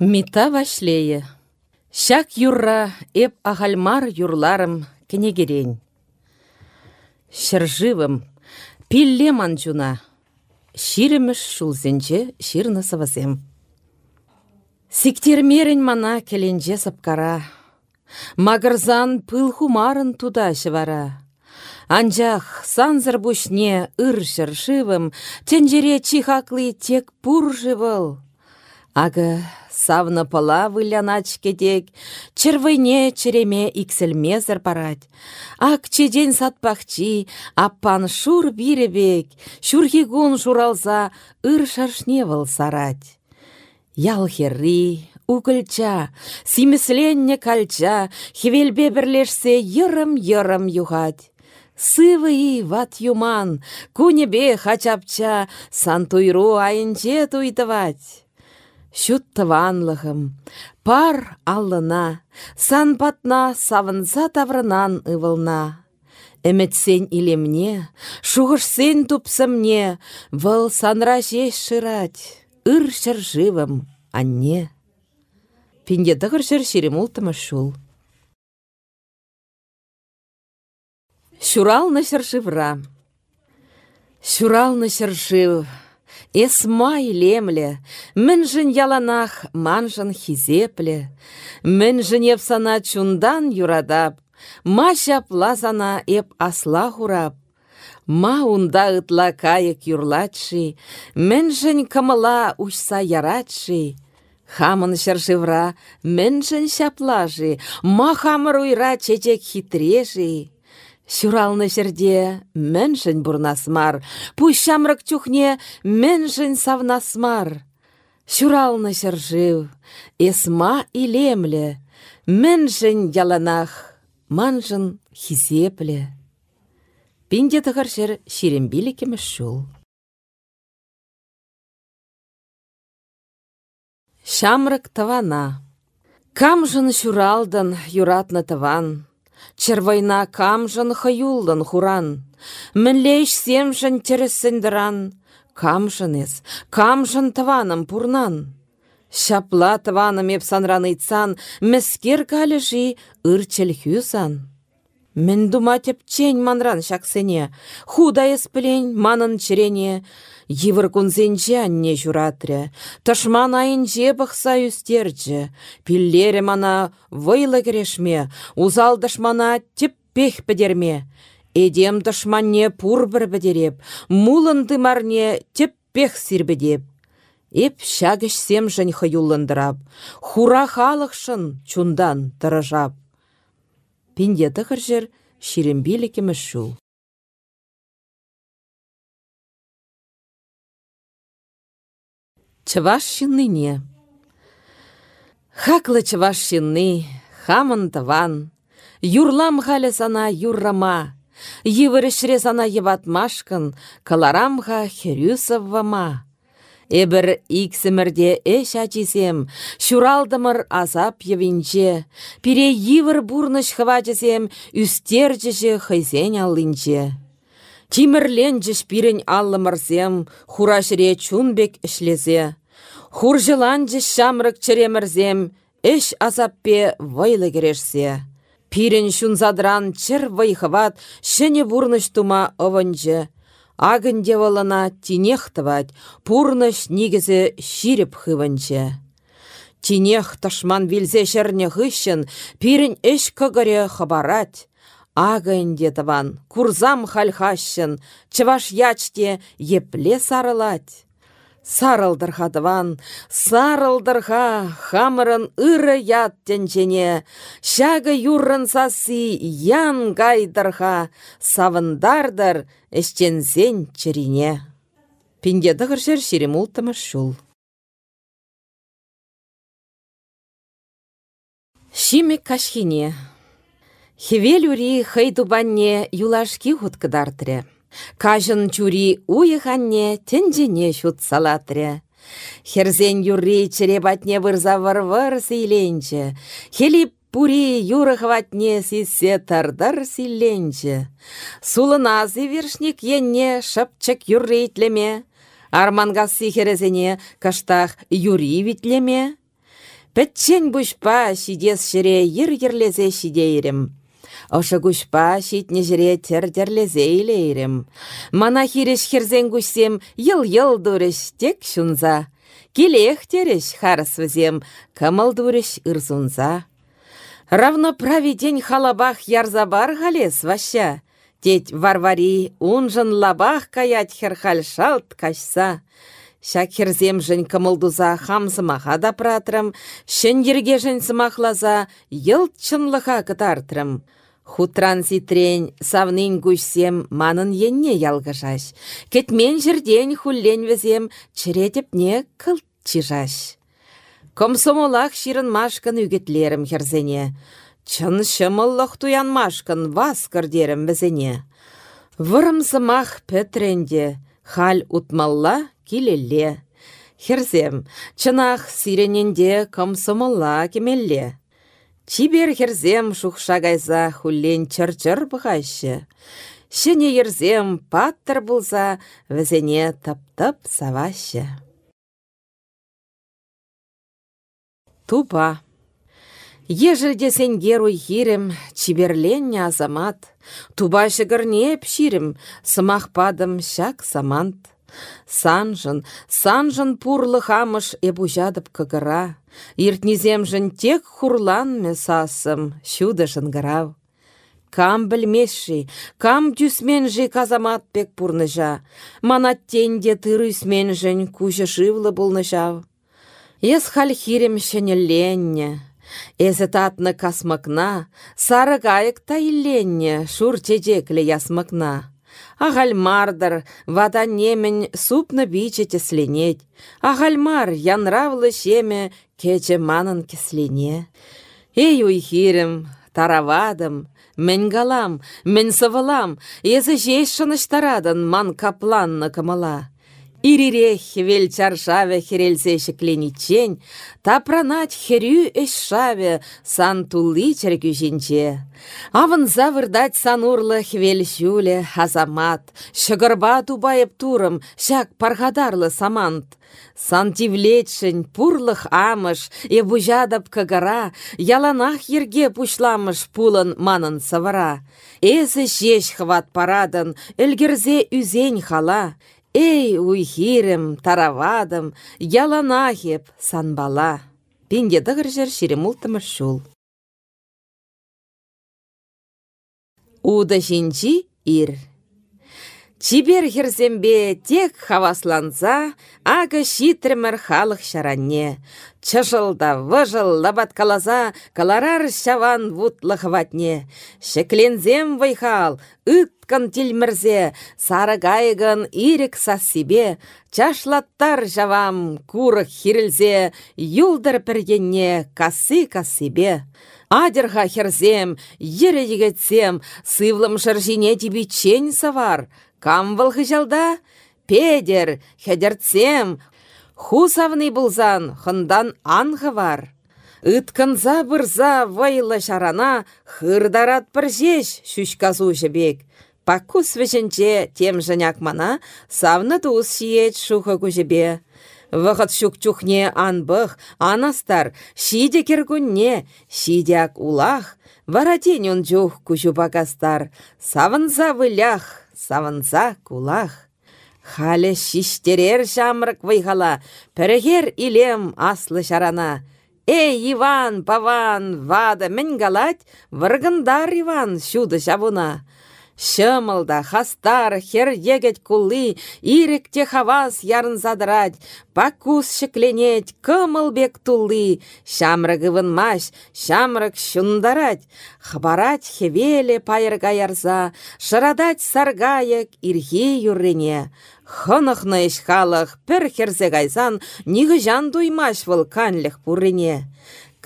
Мита вашлее. Шак юрра эп ағалмар юрларым кенегерен. Шыржывым, пилле манчуна. Ширеміш шулзенче ширны сывызем. Сиктермерін мана келенже сыпкара. Магырзан пыл хумарын туда вара. Анжақ санзыр бушне ыр шыршывым, тенжере чихаклы тек пур живыл. Ага савны пыла вылянач кетек, червыне череме икселмезір парать. Ак чеден сатпахчи, аппан шур биребек, шурхигун шуралса, ыр шаршне выл сарать. Ял херри, угылча, симесленне кальча, хевелбе бірлешсе йырым-йырым юхать. Сывы ват юман, кунебе хачапча, сантуйру айынче туйтывать. Шут тыванлығым, пар аллына, сан патна савынса таврынан ывылна. Әмітсен илемне, шуғышсен тупсымне, выл санра жеш шырать, ыр живым, анне. Пенде дығыр жыр шерем ұлтымы шул. Шуралны шыршывра. Шуралны шыршыв. Эсмай лемле, міншін яланах манжын хизепле, міншін епсана чундан юрадап, ма лазана эп асла хурап. Ма унда ытла кайык юрлатши, міншін кымыла учса яратши. Хамын шыршывра, міншін шаплажи, ма хамыр уйра чечек хитреши. Сюралны жерде міншін бұрнасмар, пусть шамрак чухне міншін савнасмар. Сюралны жыржив, эсма илемле, міншін яланах, манжын хизепле. Пинде тығыр жер шерембілі кеміш шул. Шамрак тавана. Камжын шуралдан юратны таван. Червайна камжын хаюллын хуран. Мінлейш семжін тересіндіран. Камжынес, камжын тываным пурнан. Шапла тываным епсанраныйцан, мәскер калежи ырчел хюсан. Мен дума манран шаксене, худа есплень манын черене, Йывыр кунзенче анне журатря, ташман айынче бақса үстерчі, пиллере мана вайлы керешме, узал дашмана теппех педерме. Эдем дашманне пур бір бідереп, мулын дымарне теппех сирбедеп. Эп шагыш сем жын хаюлындырап, хура халықшын чундан тырыжап. Пинде тықыр жер ширембелікіміз шул. Чываш шинныне. Хаклы чываш шинны, хамын тыван. Юрлам халі сана юррама. Йывырышре сана еватмашкын, каларамға херюсоввама. Эбір иксімірде эш ачисем, шуралдымыр азап евінче, пире йывыр бурныш хвачысем, үстерчіші хайсен аллинче. Тимірленчіш пирен аллымырсем, хурашыре чунбек ішлезе. Хуржыланчыш шамрык черемірзем, іш азаппе вайлы керешсе. Пирен шунзадран чыр вайхыват, шыне бурныш тума ывынчы. Агын девалана тинехтывать, пурныш нигізе ширіп хывынчы. Тинех ташман вилзе шерне хыщын, пирен іш кыгыре хабарать. Агынде тыван, курзам хальхащын, чываш ячте епле сарылать. Сарылдырха тыван, сарылдырха, хамырын ыры ят тенчене, шагы юррын сасы ян савындардыр эштенсен черине. Пинде дығыр жер шеремултымы шул. Шиме кашхине. Хевел юри хайдубанне юлашки хуткыдартре. Кажын чури уйханне тенжене шут салатре. Херзен юри черебатне вырза варвар сейленче. Хели пури юрахватне сисе тардар силенче. Сулынази вершник енне шапчак юрри итлеме. Армангас сихерезене каштах юри витлеме. Пәтчен бұшпа шидес шыре ер-ерлезе шидейрім. Күшпа шитне жіре тер-терлезе илейрім. Мана хиреш херзен күшсем ел-ел дұрыш тек шунза. Келех тереш харыс візем, кымыл дұрыш ырзунза. Равно день халабах ярзабар галес ваща. Теть варвари унжын лабах каять херхал шалт кашса. Шак херземжін кымылдуза хамсымаха да пратрым, шын ергежін сымахлаза чынлыха кытартрым. Хутран ситрен савнын гүшсем манын енне ялгышаш. Кетмен жерден хуллен везем черетепне кылт чижаш. Комсомолах ширын машкын үгетлерім херзене. Чын шымыллық туян вас кірдерім бізене. Вырымсымах петренде, хал утмалла килелле. Херзем, чынах сирененде комсомолла кемелле. Чибер херзем шухша гайза хуллен чыр-чыр бұғайшы. Шыне ерзем паттыр бұлза, візене тып-тып савашы. Тупа. Ежілде сен геруй хирем, чиберленне азамат. Туба шығырне пширем, сымақпадым шак самант. Санжын, санжын пурлы хамыш эбужадып кыгыра. Иртнеземжін тек хурлан сасым, шудышын гырав. Кам білмешші, кам тюсменжі казамат пек пурныжа. Манат тенде тырысменжін кужы шывлы болныжав. Ес хальхирем шенеленне. Эзі татны касмакна, сары кайык тайленне, шур чечеклі ясмакна. Ағальмардар, вада немен супны биче тесленет. Ағальмар, янравлы шеме, кече манын кеслене. Эй уйхирем, таравадым, Мен галам, мен сывылам, езі жеш шыныштарадын ман капланны кымыла. Ирирех вел чаршаве херелсе шекленичен, тапранать херю эшшаве сан тулли черкюжинче. Авын завырдать санурлы хвел шуле азамат, шығырба тубайып турым, шак пархадарлы самант. Сантивлетшін пурлых амыш, е бужадап кагара, яланах ерге пушламыш пулын манын савара. Эсі жеш хват парадын, үлгірзе үзен хала, Эй, уйхирем, таравадым, яланахеп, санбала. Пенде жер шеремултымыр шул. Уда жинчи ир. Чибер херзембе тек хавасланса, ага шитрімір халық шаранне. Чышылда, выжыл, лабаткалаза, каларар шаван вутлы хватне. Шеклензем вайхал, ыткан тилмірзе, сары гайгын ирек себе, чашлаттар жавам, курық хирілзе, юлдар піргенне, касы касыбе. Адерға херзем, ере егетсем, сывлым шыржине чень савар, Кам вăлхы жалда? Педер, хедерцем, хусавны булзан, хындан анғы бар. Ыткынза бұрза вайлы шарана хырдарат бір шүшказу жібек. Паккус вешінче тем жыняк мана савны туыс шиет шухы күжібе. Вғыт чухне анбық, анастар, шиде кергунне, шидяк улах, варатен он жух күжу багастар, савынза вылях, савынса кулах. Халі шиштерер жамрык вайхала, пірігер илем аслы шарана. Эй, Иван, Паван, вада, мін галать, выргындар Иван, шуды жабуна. Шымылда, хастар, хер егет кулы, те хавас ярын задырать, пакус шекленет, кымыл бек тулы, шамрыгы маш, шамрык шундарать, хабарать хевеле пайырга ярза, шырадать саргайык ирхи юррене. Хынықны ешхалық пір херзе гайзан, нигі жан дуймаш выл.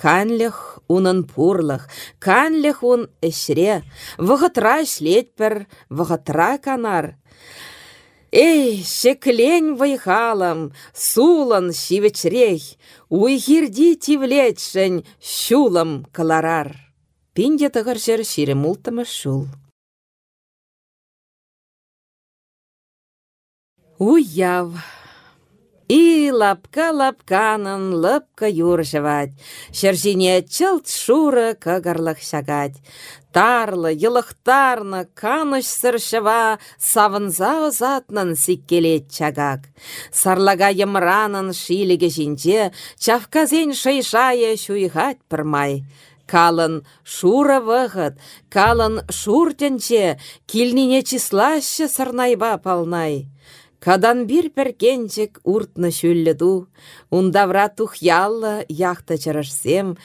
Канліх унын пурлых, канліх ун эшре, вғытра шлетпір, вғытра канар. Эй, шеклень вайхалам, сулан шивечрех, уйхирди тивлетшін шулам каларар. Пинде тығыр жер шире мултымы шул. Уяв. И лапка-лапканын лыпка юржывать, Шержине чылт шуры кыгырлық шагать. Тарлы, йылықтарны, каныш сыршыва, савынза озатнын сиккелет чагак. Сарлага йымранын шиліге жинже, чавказен шайшая шуйгать пырмай. Калын шура вғыт, калын шуртенче, килнине числаще сырнайба палнай. Кадан бир перкенчик уртны шүлледу, ундавра тухяллы яхта чарашсем,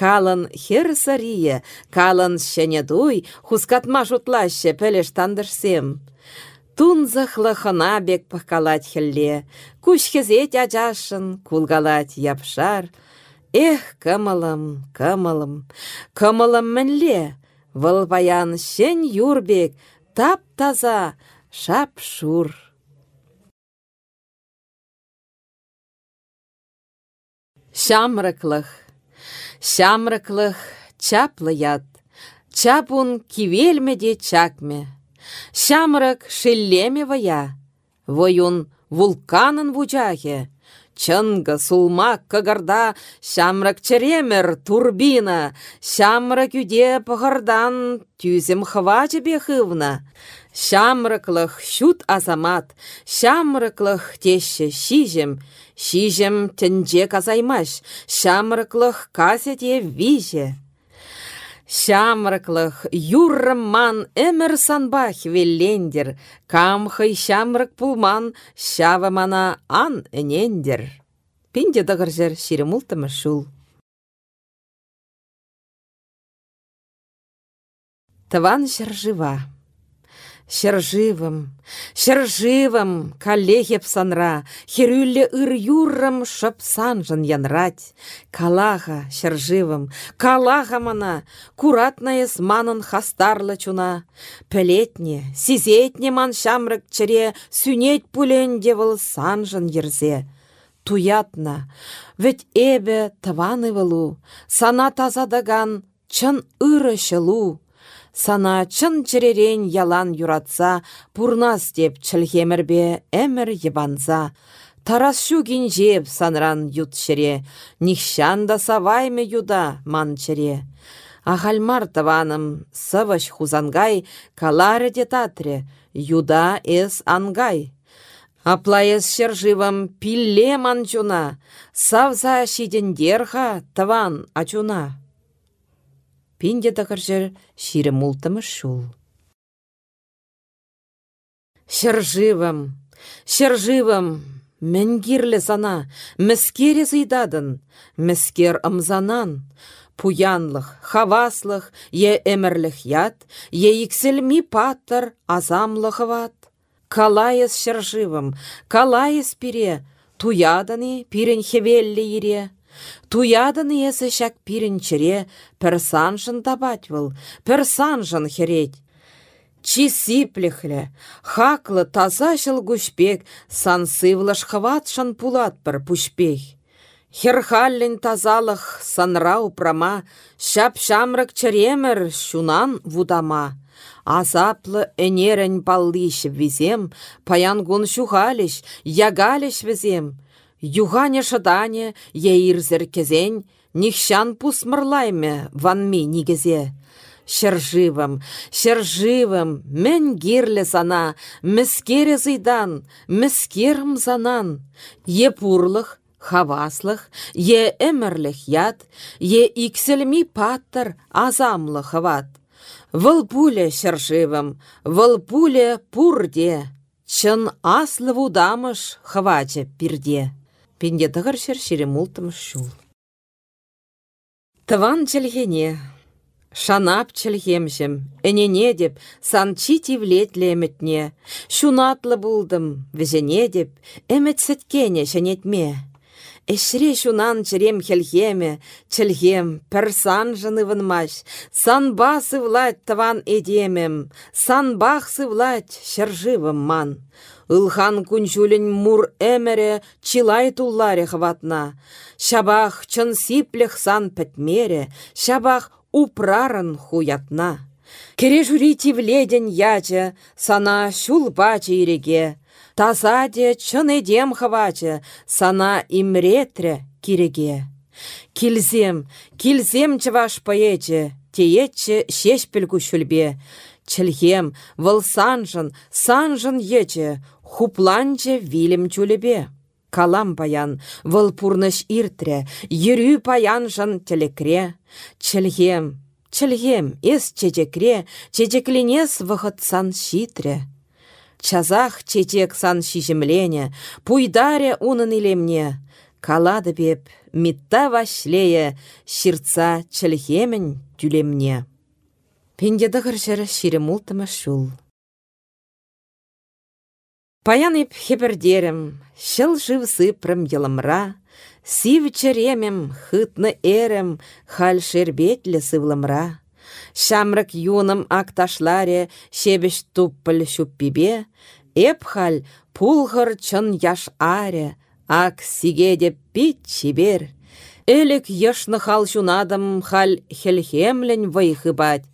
калын хер сарие, калын шенедуй, хускатма шутлаще пелеш тандырсем. Тунзахлы хына бек пахкалать хелле, кушхезет ачашын, кулгалать япшар. Эх, кымылым, кымылым, кымылым мінле, выл баян шен юрбек, тап таза, Шамрыклых, шамрыклых чаплы ят, чапун кивелмеде чакме. Шамрык шеллеме вая, воюн вулканын вучахе. Чынғы сулмак кыгарда шамрак черемер турбина, шамрак юде пығырдан тюзем хвачы бехывна. Шамрыклых шут азамат, шамрыклых теші шижем, шижем тінже казаймаш, шамрыклых касете виже. Шамрыклых юррымман эмір санбах веллендер, камхый шамрык пулман шавы мана ан энендер. Пинде дығыржыр ширемултымы шул. Тван жива. Шерживым, шерживым, коллегеп санра, херюлле ыр юррым шып санжын янрать. Калаха, шерживым, калаха мана, куратнаес манын хастарлы чуна. Пелетне, сизетне ман шамрык чыре, сүнет пулен санжын ерзе. Туятна, ведь эбе таваны вылу, сана тазадаган, чын ыры шылу. Сана чын черерен ялан юратса, пурнас деп чілхемірбе әмір ебанза. Тарас шугин жеп санран ют шере, нихшан да савайме юда ман чере. Ахальмар таваным сывыш хузангай, каларе детатре, юда эс ангай. Аплаес шерживам пилле манчуна, савза шидендерха таван ачуна. Пинде тăкăрчӗр çирӗ мултăмă шул. Çрживым, çрживым, Мәнгирлі сана, мәскере зыйдадын, мәскер ымзанан, пуянлық, хаваслық, е әмірлік ят, е икселми паттыр, азамлық ват. Калайыз шыржывым, калайыз пире, туядыны пирен хевеллі ире. Туядын есі шак пирінчіре, пір санжын табать выл, пір санжын хереть. Чи сиплехлі, хаклы таза жыл гүшпек, сансывлыш хватшын пулат бір пушпех. Херхаллин тазалық санрау прама, шап шамрак чаремер шунан вудама. Азаплы энерен паллиш візем, паянгун шухалиш, ягалиш візем. Юганя шыдане, ейірзір кезен, нихшан пусмырлайме ванми нигезе. Шыржывым, шыржывым, мен гирлі сана, міскері зыйдан, міскерім занан. Е пурлық, хаваслық, е әмірлік ят, е икселми паттыр азамлы хват. Вăл пуле шыржывым, вăл пуле пурде, чын аслы вудамыш хвачы пирде. Пенде тығыр шер шере мултым шул. Тыван чілгене, шанап чілгемшім, әнене деп, санчи тивлет леметне, шунатлы булдым, візене деп, әмет сеткене шанетме. Эшре шунан черем хелхеме, чілгем, персан жыны вынмаш, санба сывлать таван эдемем, санбах сывлать шыржывым ман. Ылхан күнчулін мур әмірі чилай тулларе хватна. Шабах чын сиплех сан пәтмере, шабах упрарын хуятна. Кере жури тивледен ячы, сана шул бачы иреге. Тазаде чын эдем хавачы, сана имретре киреге. Килзем, килзем чываш поече, теече шешпіл күшілбе. Чілхем, выл санжын, санжын ече, хупланче вилім чулебе. Калам паян, выл пурныш иртре, ерю паянжын телекре. Чілхем, чілхем, эс чечекре, чечекленес сан шитре. Чазах чечек сан шишемлене, пуйдаре унын илемне. Калады беп, митта вашлее, ширца чілхемін тюлемне. Пенде дығыр ширем ултыма шул. Паян еп хепердерім, шыл жив сыпрым йылымра, сив черемем, хытны эрем, халь шербетлі сывлымра. Шамрык юным акташларе, шебеш шуппибе, эп халь пулғыр чын яш аре, ак сигеде пит чибер. Элек ешны хал жунадым халь хелхемлен вайхыбать,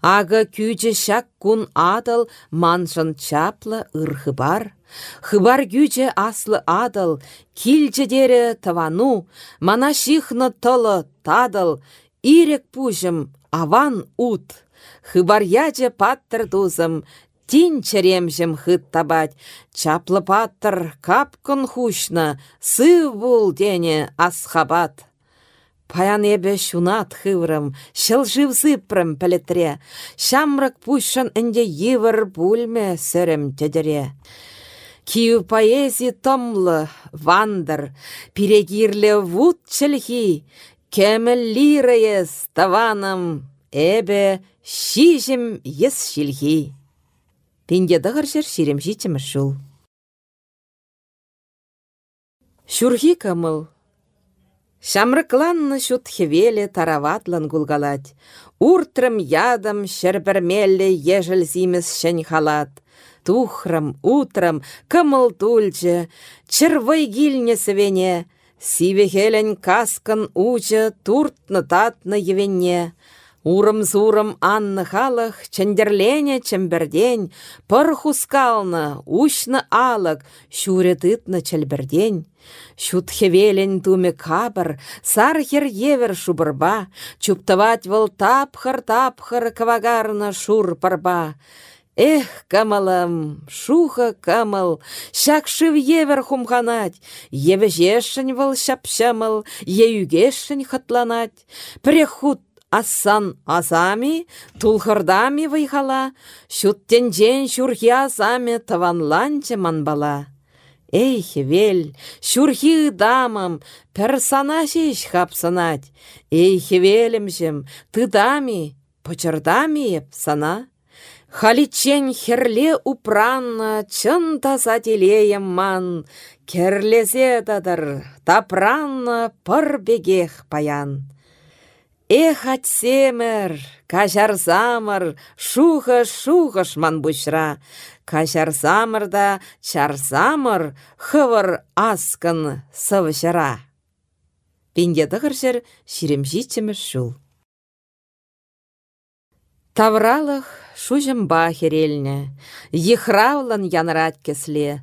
Ага күйче шак кун адыл маншын чаплы ырхы бар. Хыбар күйче аслы адыл, килче дере тавану, мана шихны тылы тадыл, ирек пужым аван ут. Хыбар яче паттыр тузым, тин черемжем хыт табать, чаплы паттыр капкын хушна, сы бул дене асхабат. Паян эбе шунат хыврым, шыл живзыпрым пәлетре, шамрак пушын інде евір бульме сөрім тедере. Киу поэзи томлы, вандыр, перегирлі вуд чілхи, кеміл лирайыз таваным, эбе шижім ес шилхи. Пенде дығыр жер ширем житімі шул. Шурхи камыл, Шамрыкланны шут хевеле тараватлан гулгалать. Уртрым ядам шербермелле ежел зимес халат. Тухрым, утрым, кымыл тульче, червой гильне свене. Сиве каскан уча, туртны татны евене. Урым-зурым анны халық, чендерлене чембердень, пыр хускалны, ушны алық, шуретытны чельбердень. Шутхевелен туме кабыр, сархер евер шубырба, чуптавать вол тапхыр-тапхыр кавагарна шур парба. Эх, камалам, шуха камал, шакшив евер хумханать, евежешшін вол шапшамал, еюгешшін хатланать, прехут Асан азами, тулхырдами вайхала, шуттенжен шурхи азами таванланче манбала. Эй, хевел, шурхи дамам, персонажиш хапсанать. Эй, хевелемжем, ты дами, почердами сана. Халичен херле упранна, чын таза ман, Керлезе дадыр, тапранна пыр бегех паян. Эх, атсемір, замыр, шуға-шуғыш ман бұшра. да чарзамыр, хывыр аскын сывышыра. Пенде дығыр жір шул. Тавралық шужымба херелне, ехравлан янрат кесле.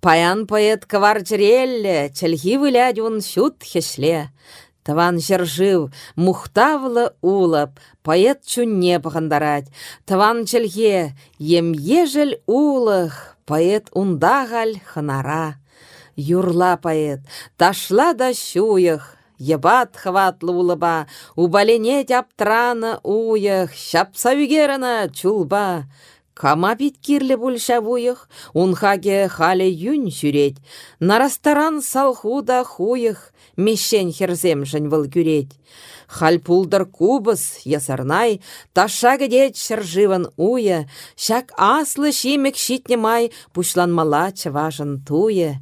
Паян поэт квар жірелле, чәлхи вылядь он шут хешле. Таван жыржыв, мухтавлы улып, поэт чунне пахандарать. Таван чельге, ем ежел улых, поэт ундагаль ханара. Юрла поэт, ташла да шуях, Ебат хватлы улыба, убалене аптрана уях, шапсавигерана чулба. Кама биткирлі бульша вуйых, унхаге хале юн сүрет, нарастаран салхуда хуйых, мешен херземшін выл күрет. Хальпулдар кубыс, ясарнай, таша гедет шыржыван уя, шак аслы шимек шитнемай пушланмала чаважын туе.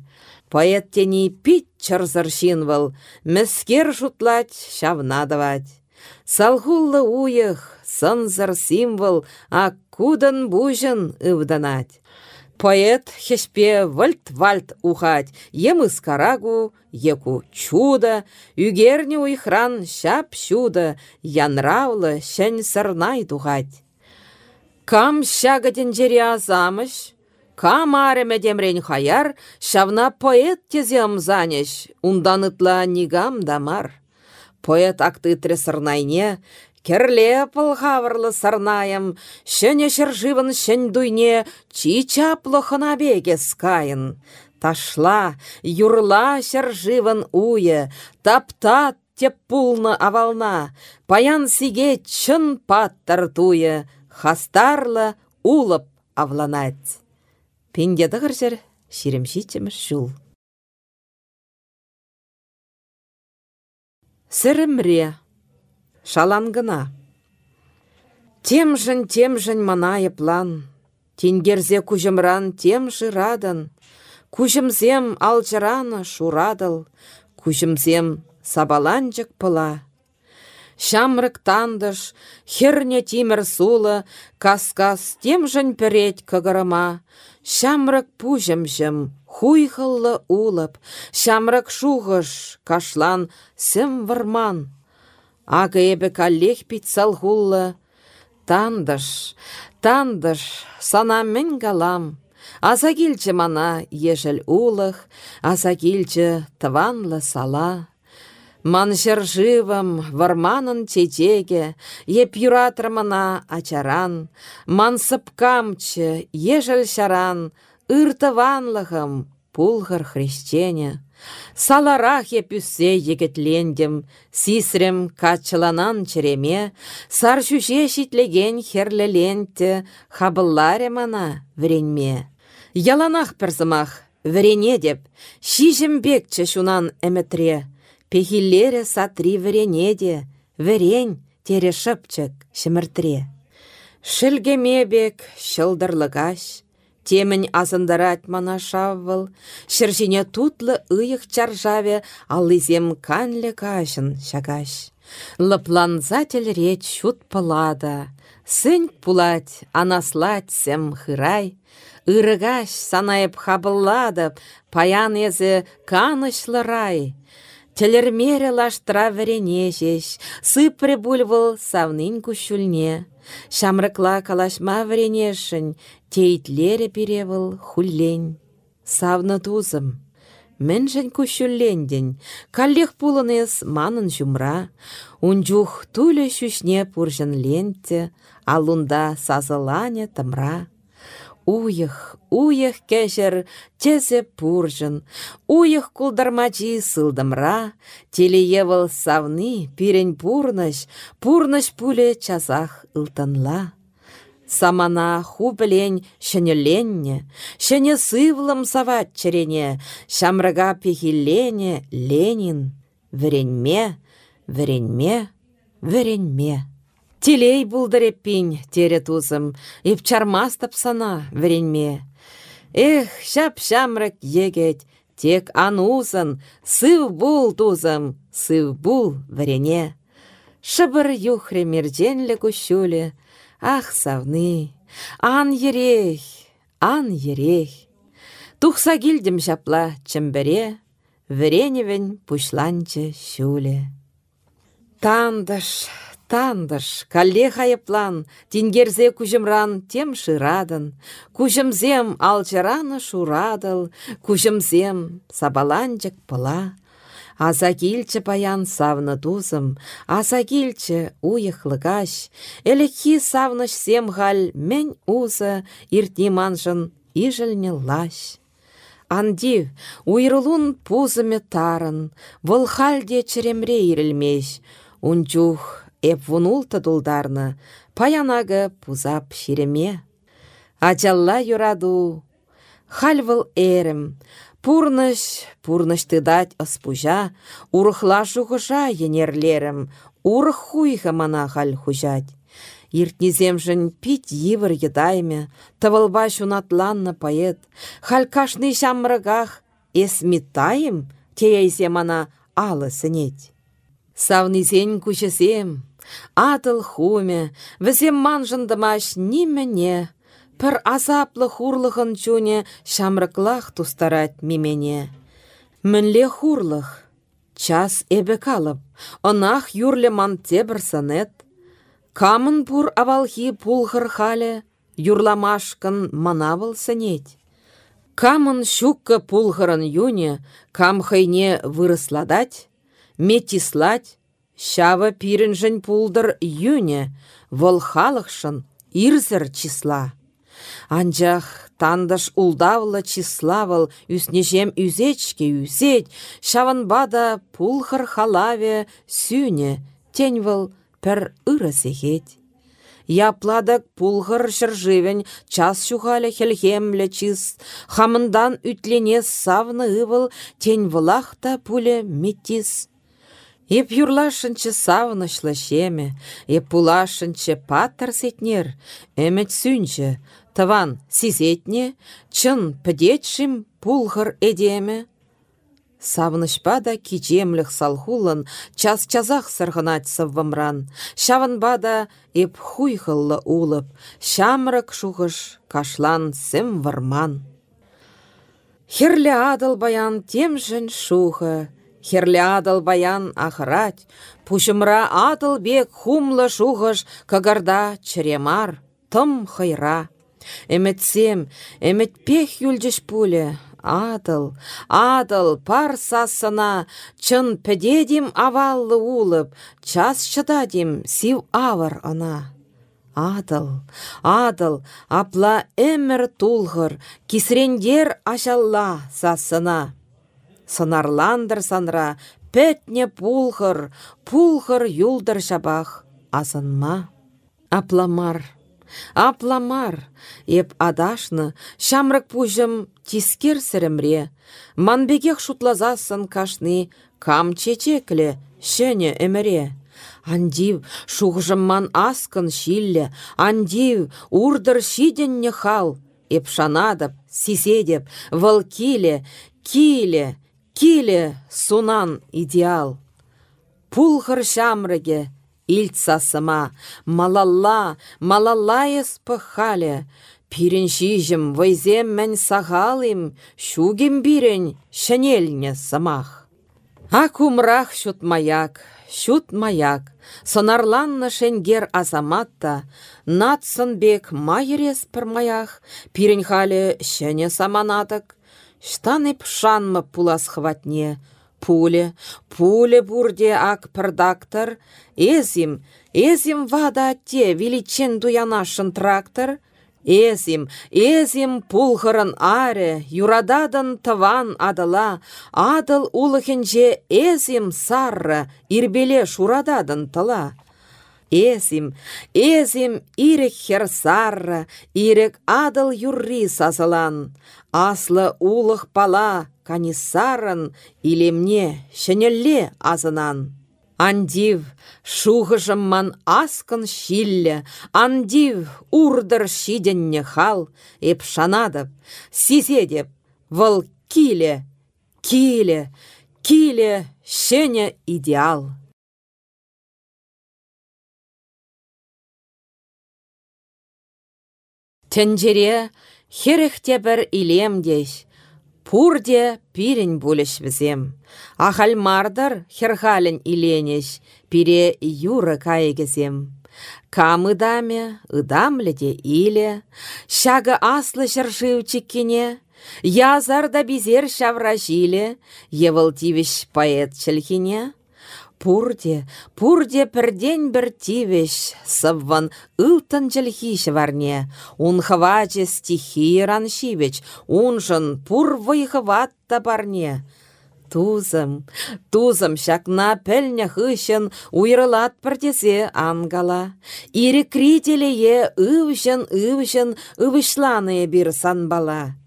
Поэт тени пит чырзыршин выл, мәскер шутлать, шавна давать. Салхуллы уях, сынзыр символ, а кудан бужын ывданать. Поэт хеспе вальт-вальт ухать, ем карагу, еку чудо, үгерне уйхран шап чудо, янраулы шән сырнай тухать. Кам шагатен жере азамыш, Камареме демрен хаяр, шавна поэт тезем занеш, унданытла нигам дамар. Поэт актытры сырнайне, Керле пылхавырлы сарнаем, шөне шыржывын шын дуйне, чичаплы беге скайын. Ташла, юрла шыржывын уе, таптат теп пулны авална, паян сиге чын паттар туе, хастарлы улып авланать. Пенде дығыр ширемши жул. Сірімре, шалангына. Темжін, темжін манайы план, Тенгерзе күжімран тем жырадан, Күжімзем алжыраны шурадыл, Күжімзем сабаланчык пыла. Шамрык тандыш, херне тимір сулы, Каскас темжін переть кыгырыма, Шамрык пужымжым, хуйхыллы улып, Шамрык шуғыш, кашлан сім варман. Ага эбі каллех салхуллы, Тандыш, тандыш, сана мен галам, килчі мана ешіл улых, Аса килчі сала. Ман живым, варманын тетеге, еп юратырмына ачаран, ман сыпкамчы, ежел шаран, ыртыванлығым, пулғыр христене. Саларах еп үссе егетлендем, сисрем качыланан череме, сар шүше шитлеген херлеленте, хабылларе мана вренме. Яланах перзымах, врене деп, шижем бекче шунан эметре, Пехиллере сатри віренеде, вірен тере шыпчык шіміртре. Шілгемебек шылдырлығаш, азындарат мана шаввыл, шыржине тутлы ыйық чаржаве алызем канлі кашын шагаш. Лыпланзатель реч шут пылада, сынь пулать, анаслать сем хырай, Ырыгаш санайып хабылладып, паян езі канышлы рай. Телермере лаштра вренежеш, сыпре бульвыл савнын кущульне. Шамрыкла калашма вренешін, тейтлере перевыл хуллень. Савны тузым. Міншін кущулленден, каллех пулынес манын жумра, унжух туле шүшне пуржын ленте, алунда сазылане тымра. Уйых, уйых кәшір, тезе пуржын, уйых кулдармачи сылдымра, телеевыл савны, пирен пурныш, пурныш пуле часах ылтанла. Самана хубелен шенеленне, шене сывлым сават черене, шамрага пехилене Ленин, веренме, веренме, веренме. Телей булдыреппин, тере тузым, еп чармас тапсана вренме. Эх, шап-шамрак егет, тек анузын, сыв бул тузым, сыв бул врене. Шыбыр юхре мерденлі күшулі, ах савны, ан ерех, ан ерех. Тухса килдім жапла чымбіре, вреневен пушланчы шуле. Тандыш, Тандыш, калле хайыплан, тингерзе күжімран тем шырадын, күжімзем алчыраны шурадыл, күжімзем сабаланчык пыла. Аса килчі паян савны тузым, аса килчі уйықлығаш, әліхи савныш сем хал мен узы иртні манжын ижілні лаш. Андив, уйрылун пузыме тарын, вұл халде чіремре ирілмеш, унчух Эп вунулты дулдарны, паянагы пузап ширеме. Ачалла юраду, хальвыл эрім, пурныш, пурныш тыдать ыспужа, урыхла шухыша енерлерім, урых хуйха мана халь хужать. Иртнеземжін пит йывыр едайме, тывылба шунатланны поэт, халькашны шамрыгах, эсмитайым, теяйсе мана алы сынеть. Савнисен кучесем, Атыл хуме, візем манжындымаш нимене, пір азаплы хурлығын чуне шамрыклах тустарать мимене. Мінле хурлық, час эбе калып, онах юрле ман тебір санет. Камын пур авалхи пулғыр хале, юрламашкын манавыл сынет. Камын щукка пулхырын юне, кам хайне вырысладать, метислать, Шава пирінжін пулдыр юне, вол халықшын ирзір числа. Анжақ тандыш улдавлы числавыл үснежем үзечке үзет, бада пулхыр халаве сүйне, теньвыл пір ыры сегет. Япладық пулғыр шыржывен час шухалі хелхемлі чис, хамындан ütлене савны ывыл тень вылақта пуле метис. Еп юрлашынчы савнышлы шеме, еп пулашынчы паттыр сетнер, әмет сүнчі, тыван сизетне, чын пӹдетшим пулғыр эдеме. Савнышпа да кичемліх салхулын час-чазах сырғынать сыввымран. Шавынба еп хуйхыллы улып, шамрык шухыш кашлан сім варман. Херлі адыл баян темжін шухы, Херлі адыл баян ахырать, пушымра адыл бек хумлы шуғыш кагарда чремар, тым хайра. Эметсем, эмет пех юльжеш пуле, адыл, адыл пар сасына, чын педедим аваллы улып, час чыдадим сив авар ана. Адыл, адыл, апла эмір тулғыр, кисрендер ашалла сасына. Сынарландыр санра, пәтне пулхыр, пулхыр юлдыр шабах, асынма. Апламар, апламар, еп адашны, шамрык пужым тискер сірімре, манбегех шутлазасын кашны, кам чечекле, шене эміре. Андив шуғжымман аскын шилле, андив урдыр шиденне хал, еп шанадып, сиседеп, вăл киле, киле, Киле сунан идеал. Пулхыр шамрыге, ильцасыма, малалла, малаллайыз пыхале, Пирен шижім, вайзем мән сағалым, шугем бирен, шанельне самах. Акумрах шут маяк, шут маяк, сонарланны шенгер азаматта, натсын бек майырес пір маях, пирен халі шәне Штаны пшанмы пулас хватне. Пуле, пуле бурде ак продактор. Эзим, эзим вада те величен дуянашын трактор. Эзим, эзим пулхырын аре, юрададан таван адыла, адыл улыхенже эзим сарры, ирбеле шурададан тыла. Эзим, эзим ирек херсарра, ирек адыл юрри сазылан. Аслы улық пала, канисарын, илемне, шенелле азынан. Андив, шуғыжымман аскын шилле, андив, урдыр шиденне хал, еп шанадып, сизедеп, выл киле, киле, киле, шене идеал. Тенджере херехте бір илемдеш, пурде пирен булеш візем. Ахал мардар херхален иленеш, пире юры кайгезем. Камы даме, ыдамледе иле, шага аслы шыршывчиккене, язар да бизер шавра жиле, евыл поэт чілхине. Пурде, пурде пірден бір тивеш, сывван ылтын варне, ун хваче стихи раншивеч, уншын пур вайхыватта барне. Тузым, тузым шакна пәлне хышын уйрылат пірдесе ангала. Ири крителее ывшын ывшын ывышланы бір санбала.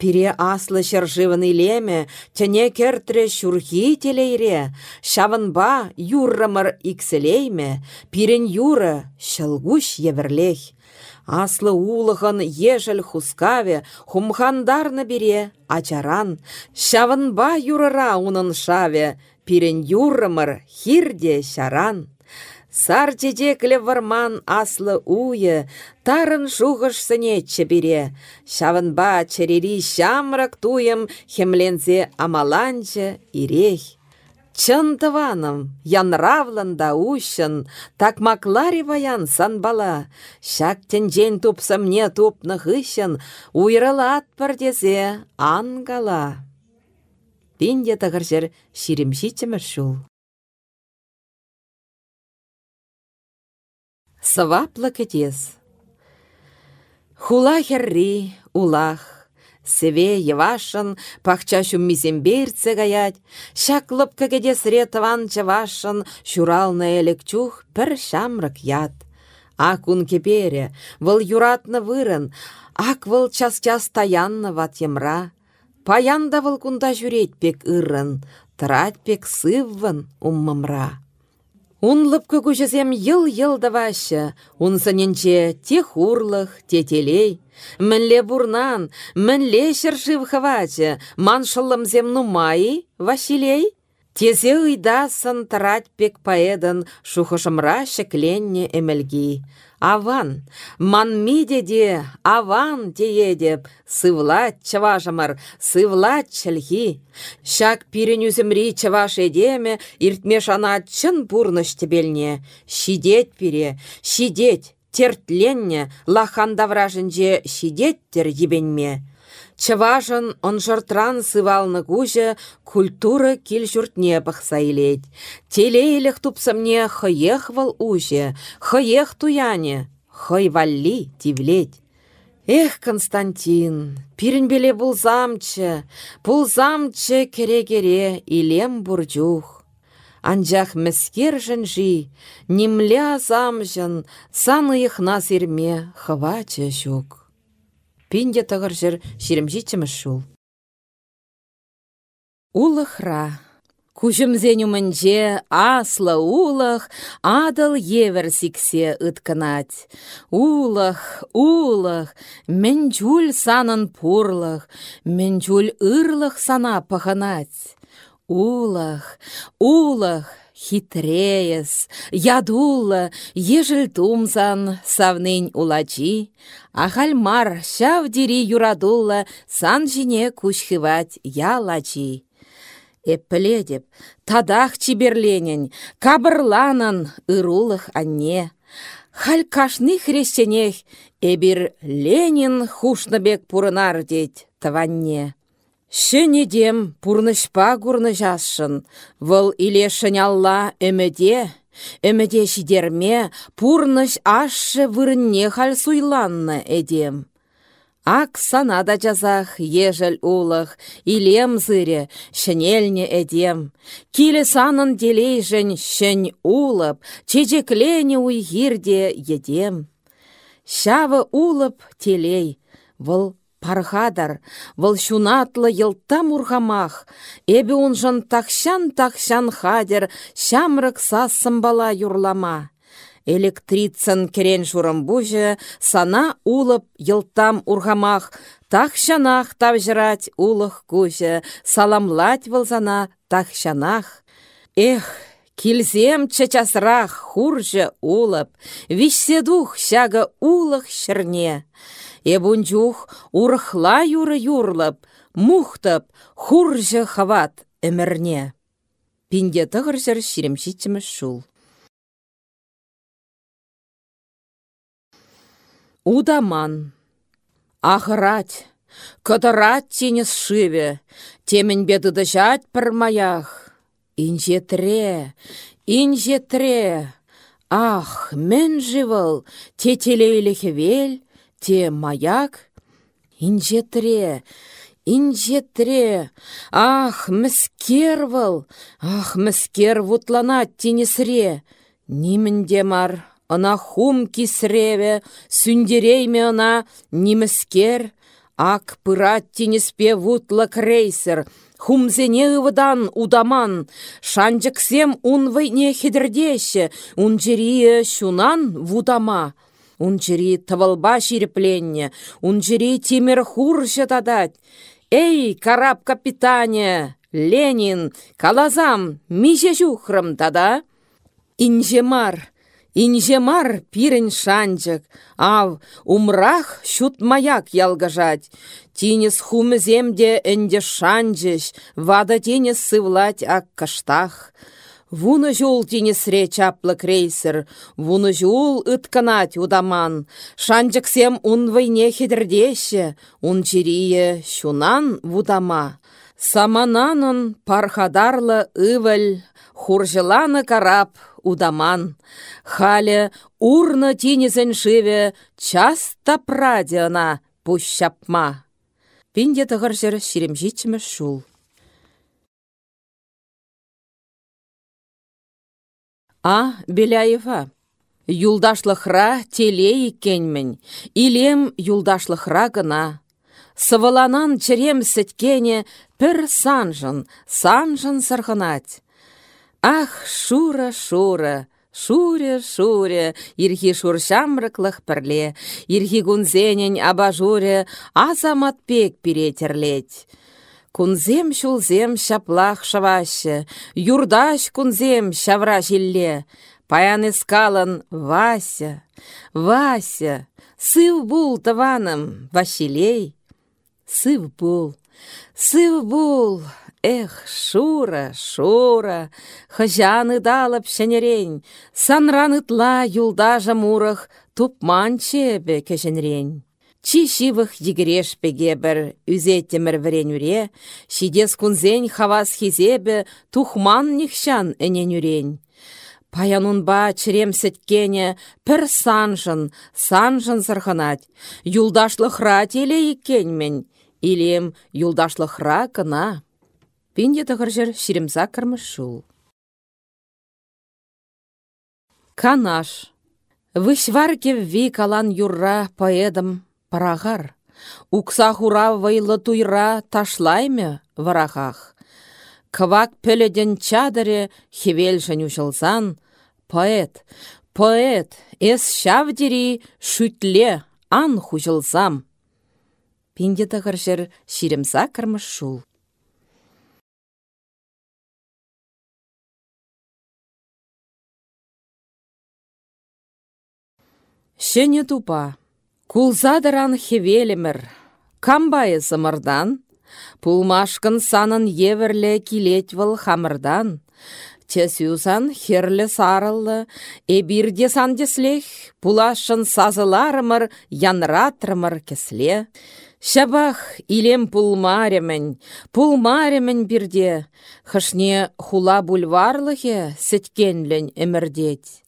Пире аслы çржывăн илеме, тіне кертре çурхи телейре, çавăнба юррăмăр икселейме, пирен юры çăлгуç еверлех. Аслы улығын ежіл хускаве, хумхандарны бире, ачаран, çавăнба юрыра унын шаве, пирен юррăмăр хирде çаран. Сар тедеклі варман аслы уйы, тарын шуғыш сынетчі бире. Шавынба черери шамрак туйым хемлензе амаланчы ирех. Чындываным, янравлан да ущын, баян санбала. Шак тенжен тупсам не тупны хыщын, уйрылат пырдезе ангала. Пинде тығыр жер ширемшичімір шул. Сываплы кетес. Хула херри, улах, Севе евашын, пахча миземберце гаять, шаклып көгеде сретыван чавашын, шуралны элекчух пір шамрак ят. Ак ун кепере, выл юратны вырын, ак выл час-час таянны ват емра. Паянда выл кунда жүрет пек ырын, тырать пек. Унлып көкөжесем йыл-йыл давашы, унсыненче те хурлых, те телей, Мінле бурнан, мінле шыршыв хавачы, ман шылымзем нумай, Василей? Тезе ыйдасын тырать пек паэдын шухышымра шекленне эмелги. Аван, ман мидеде, аван деедеп, сывлать чавашымыр, сывлать чілхи. Шак пиренюзімри чаваш едеме, иртме шана чын бурныш тебелне. Шидеть пире, шидеть, тертленне лаханда враженже шидеттер ебенме. Чыважын он жыртран сывалны кужа культура кил журтне пахса илет. Телейліх тупсамне хыех вал уже, хыех туяне, хый валли тивлет. Эх, Константин, пирінбеле бұлзамчы, бұлзамчы кере-кере илем бурджух. Анжақ мәскер жынжи, немля замжын, саны ихна сирме хвачы жүк. Пинде тағыр жыр шеремжичіміш шул. Улықра. Кужымзен умінже аслы улық, адыл евер сиксе ытканать. Улық, улық, мен жүл санын мен жүл ырлық сана паханать. Улах, улах, хитреес, ядулла, ежіл тумсан, савнын улачи, ахальмар шав юрадулла, сан жіне кушхывать ялачи. Эппледеп, тадах чиберленен, кабырланан, ырулых анне. Халь кашны хрещенех, эбир Ленин хушнабек пурынар деть таванне. Шенедем пурнышпа курны жасшын, вăл иле шынялла өмеде, өмеде шидерме пурныш ашшы вырынне хал суйланны эдем. Ак санада жазах ежел улых, илем зыре, шынелне эдем. Киле санын делейжін шын улып, чечеклене уйгирде едем. Шавы улып телей, вăл Пархадар, вăл çунатлы йылтам урхамах, эбе унжын тахщан-тахщан хадер, çамрык сассымбала юрлама. Электрицын керен бужы, сана улып йылтам урхамах, тахщанах тавжырать улых кужы, саламлать вăлсана тахщанах. Эх, Килзем чачасрах хуржы улып, вишседух шага улых шырне. Эбунчух урхла юры юрлып, мухтып, хуржы хават әмірне. Пинде тығыржыр ширемшитчіміз шул. Удаман. Ахрать, кыдырать тенес шиве, темін беді дыжать пір маях. Инжетре, инжетре, ах, мен живыл, тетелейліхі вел, те маяк, инжетре, инжетре, ах, міскер выл, ах, міскер вутланат тенесре, нимінде мар, ына хум кисреве, сүндерейме ына ниміскер, ак пырат тенеспе вутла крейсер, Хумзене ывыдан удаман, вайне хедірдеші, ун жерие шунан вудама. Унчери тавалба ширепленне, унчери тимер хур тадать. Эй, караб капитане, Ленин, калазам, миже жухрым тада. Инжемар, Инжемар пирен шанчык, ав умрах шут маяк ялгажать. Тинес хумыземде энде шанчыш, вада тенес сывлать ак каштах. Вуны жол тенесре чаплы крейсер, вуны жол удаман. Шанчыксем ун войне хедірдеше, ун чирие шунан вудама. Самананын пархадарлы ывыл, хуржыланы карап, удаман. Хале урны тинесен шиве часто прадиана пущапма. Пинде тығыржыр ширемжичімі шул. А, Беляева, юлдашлықра теле иккенмін, илем юлдашлықра гына. Сывыланан черем сеткене пір санжын, санжын сырғынать. Ах, шура, шура, шуре, шуре, ирхи шуршамрыклых пірле, ирхи гунзенен абажуре, азаматпек перетерлеть. Кунзем шулзем шаплах шаваще, юрдаш кунзем шавра жилле, паян искалан Вася, Вася, сыв бул таваным, Василей. Сыв бул, сыв бул, Эх, Шура, Шура, хыжаны далып шенерен, санран юлдажа мурах тупман чебе кешенрен. Чи шивых егереш пегебір, үзе темір вірен шидес кунзен хавас хизебе тухман нихшан әнен үрен. Паянунба чирем сеткене пір санжын, санжын сырханать, юлдашлықра теле иккенмен, илем юлдашлықра кына. Пинде тығыржыр ширемза кірміш шул. Канаш. Вышварке ви калан юрра поэдым парағар. Укса хура вайлы туйра ташлайме варахах. Квак пөледен чадыре хевелшін ұшылсан. Поэт, поэт, эс шавдери шүтле ан хужылсам. Пинде тығыржыр ширемза кірміш шул. Шене тупа. Кулзадыран хевелемір. Камбайы зымырдан. Пулмашкын санын еверлі килет выл хамырдан. Тесюзан херлі сарылы, эбирде сандеслех, пулашын сазыларымыр, янратрымыр кесле. Шабах илем пулмаремін, пулмаремін бірде, хышне хула бульварлығы сеткенлін эмірдеть.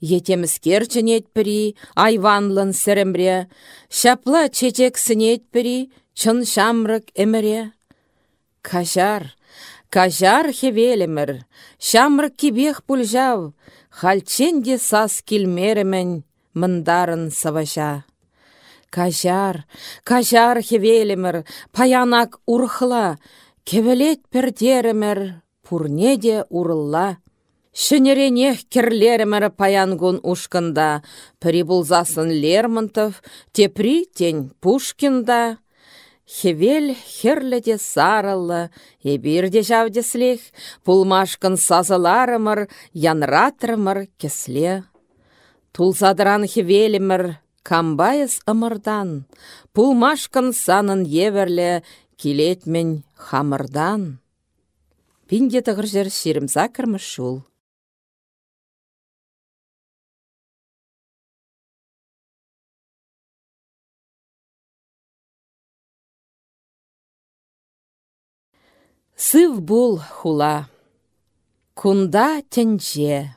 Етеміскер пірі, айванлын сірімре, шапла чечек пірі, чын шамрык эміре. Кажар, кажар хевелемір, шамрык кибех пульжав, халченде сас килмеремен, мындарын саваша. Кажар, кажар хевелемір, паянак урхла, кевелет пердеремір, пурнеде урылла. Шынеренех керлерімірі паянгун ушкында, пірі Лермонтов, тепри тень Пушкинда. Хевел херліде сарылы, ебірде жавдеслех, пулмашкын сазыларымыр, янратырымыр кесле. Тулзадыран хевелімір, камбайыз ымырдан, пулмашкын санын еверле, килетмен хамырдан. Пинде тұғыр жер шерімза шул. Сыв бул хула. Кунда тенче.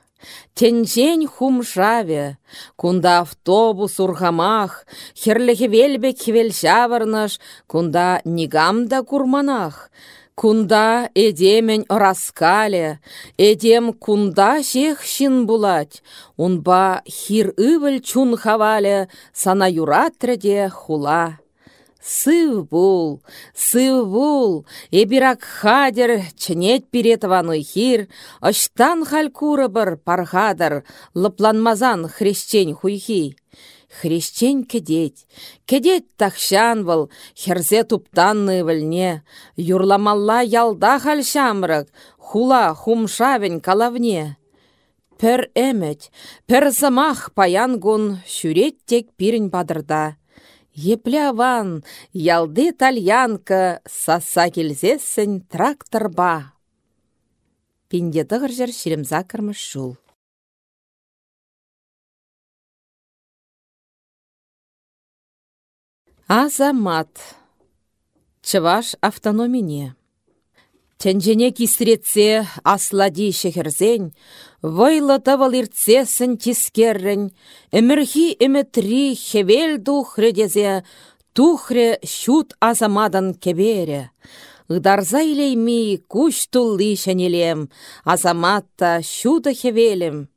Тенчень хумшаве, кунда автобус ургамах, херлехе велбек хевел кунда нигамда курманах, кунда эдемень раскале, эдем кунда шех шин булать, унба хир ывыл чун хавале, сана юратреде хула. Сыв бул, сыв бул, эбирак хадер, чнет перетваны хир, ыштан халькуры бір пархадыр, лыпланмазан хуйхи. Хрещень кедеть, кедеть тахшан был, херзе туптанны вілне, юрламалла ялда хальшамрык, хула хумшавень калавне. пір әмет, пір замах паянгун шүреттек пирін бадырда. Епляван, ялды тальянка, саса келзесін тракторба. Пинде дығыр жер ширемза кірміш жул. Азамат. Чываш автономине. Тенжене кисретсе аслади шехерзен, вайлы тавал иртсесін тискеррін, эмірхи эметри хевел духредезе, тухре шут азамадан кебере. Ыдарза илейми куш тулли шенелем, азаматта шуды хевелем.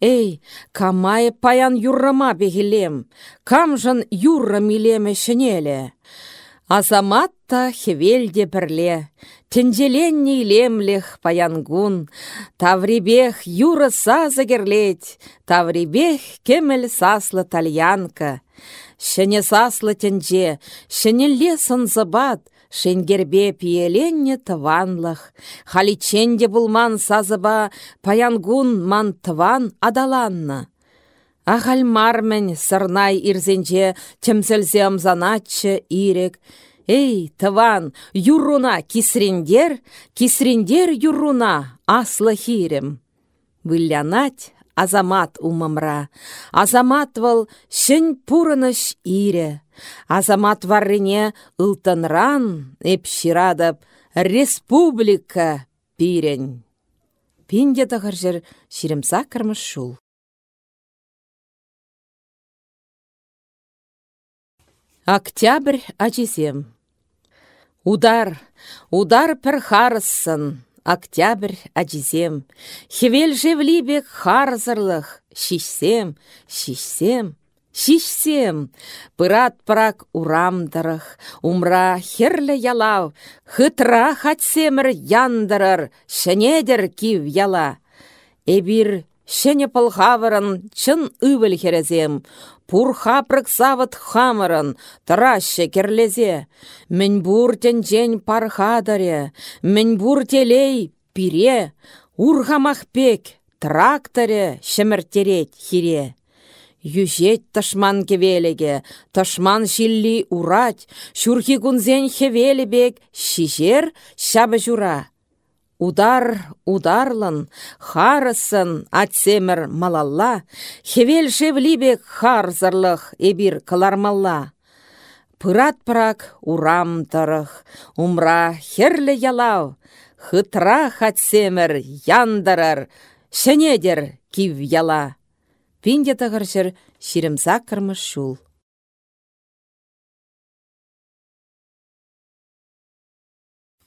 Эй, камай паян юррама бегілем, камжын юрра милеме шенеле. Азаматта хевелде бірле, Тенжеленне лемлех паянгун, Таврибех юры сазы керлет, Таврибех кемел саслы тальянка. Шене саслы тенже, шенелле сынзыбат, Шенгербе пиеленне тыванлых, Халиченде булман сазыба, Паянгун ман тыван адаланна. Ағалмармен сырнай ирзенже темзелзе амзаначы ирек. Эй, тыван, юруна кисрендер, кисрендер юруна аслы хирем. Вылянать азамат умамра. Азамат вал шын пурыныш ире. Азамат варрине ылтынран эпширадып республика пирен. Пинде тағыр ширемса кірміш шул. Октябрь ачисем. Удар, удар пір харысын, Октябрь ачисем. Хевел жевлибек харзырлых, Шишсем, шишсем, шишсем. Пырат пырак урамдырых, Умра херлі ялав, Хытра хатсемір яндырыр, Шенедер кив яла. Эбир шене пылхавырын чын ывыл херезем, Пурха савыт хамырын, тырашы керлезе. Мін буртен жен пархадаре, мін буртелей пире, урхамахпек, тракторе шеміртерет хире. Южет ташман кевелеге, ташман шилли урать, шурхи кунзен хевелебек, шижер шабы жура. Удар ударлын, харысын атсемір малалла, хевел шевлибек харзырлық эбир кылармалла. Пырат пырак урам тұрық, умра херлі ялау, хытра хатсемір яндарар, шенедер кив яла. Пинде тағыршыр кірміш шул.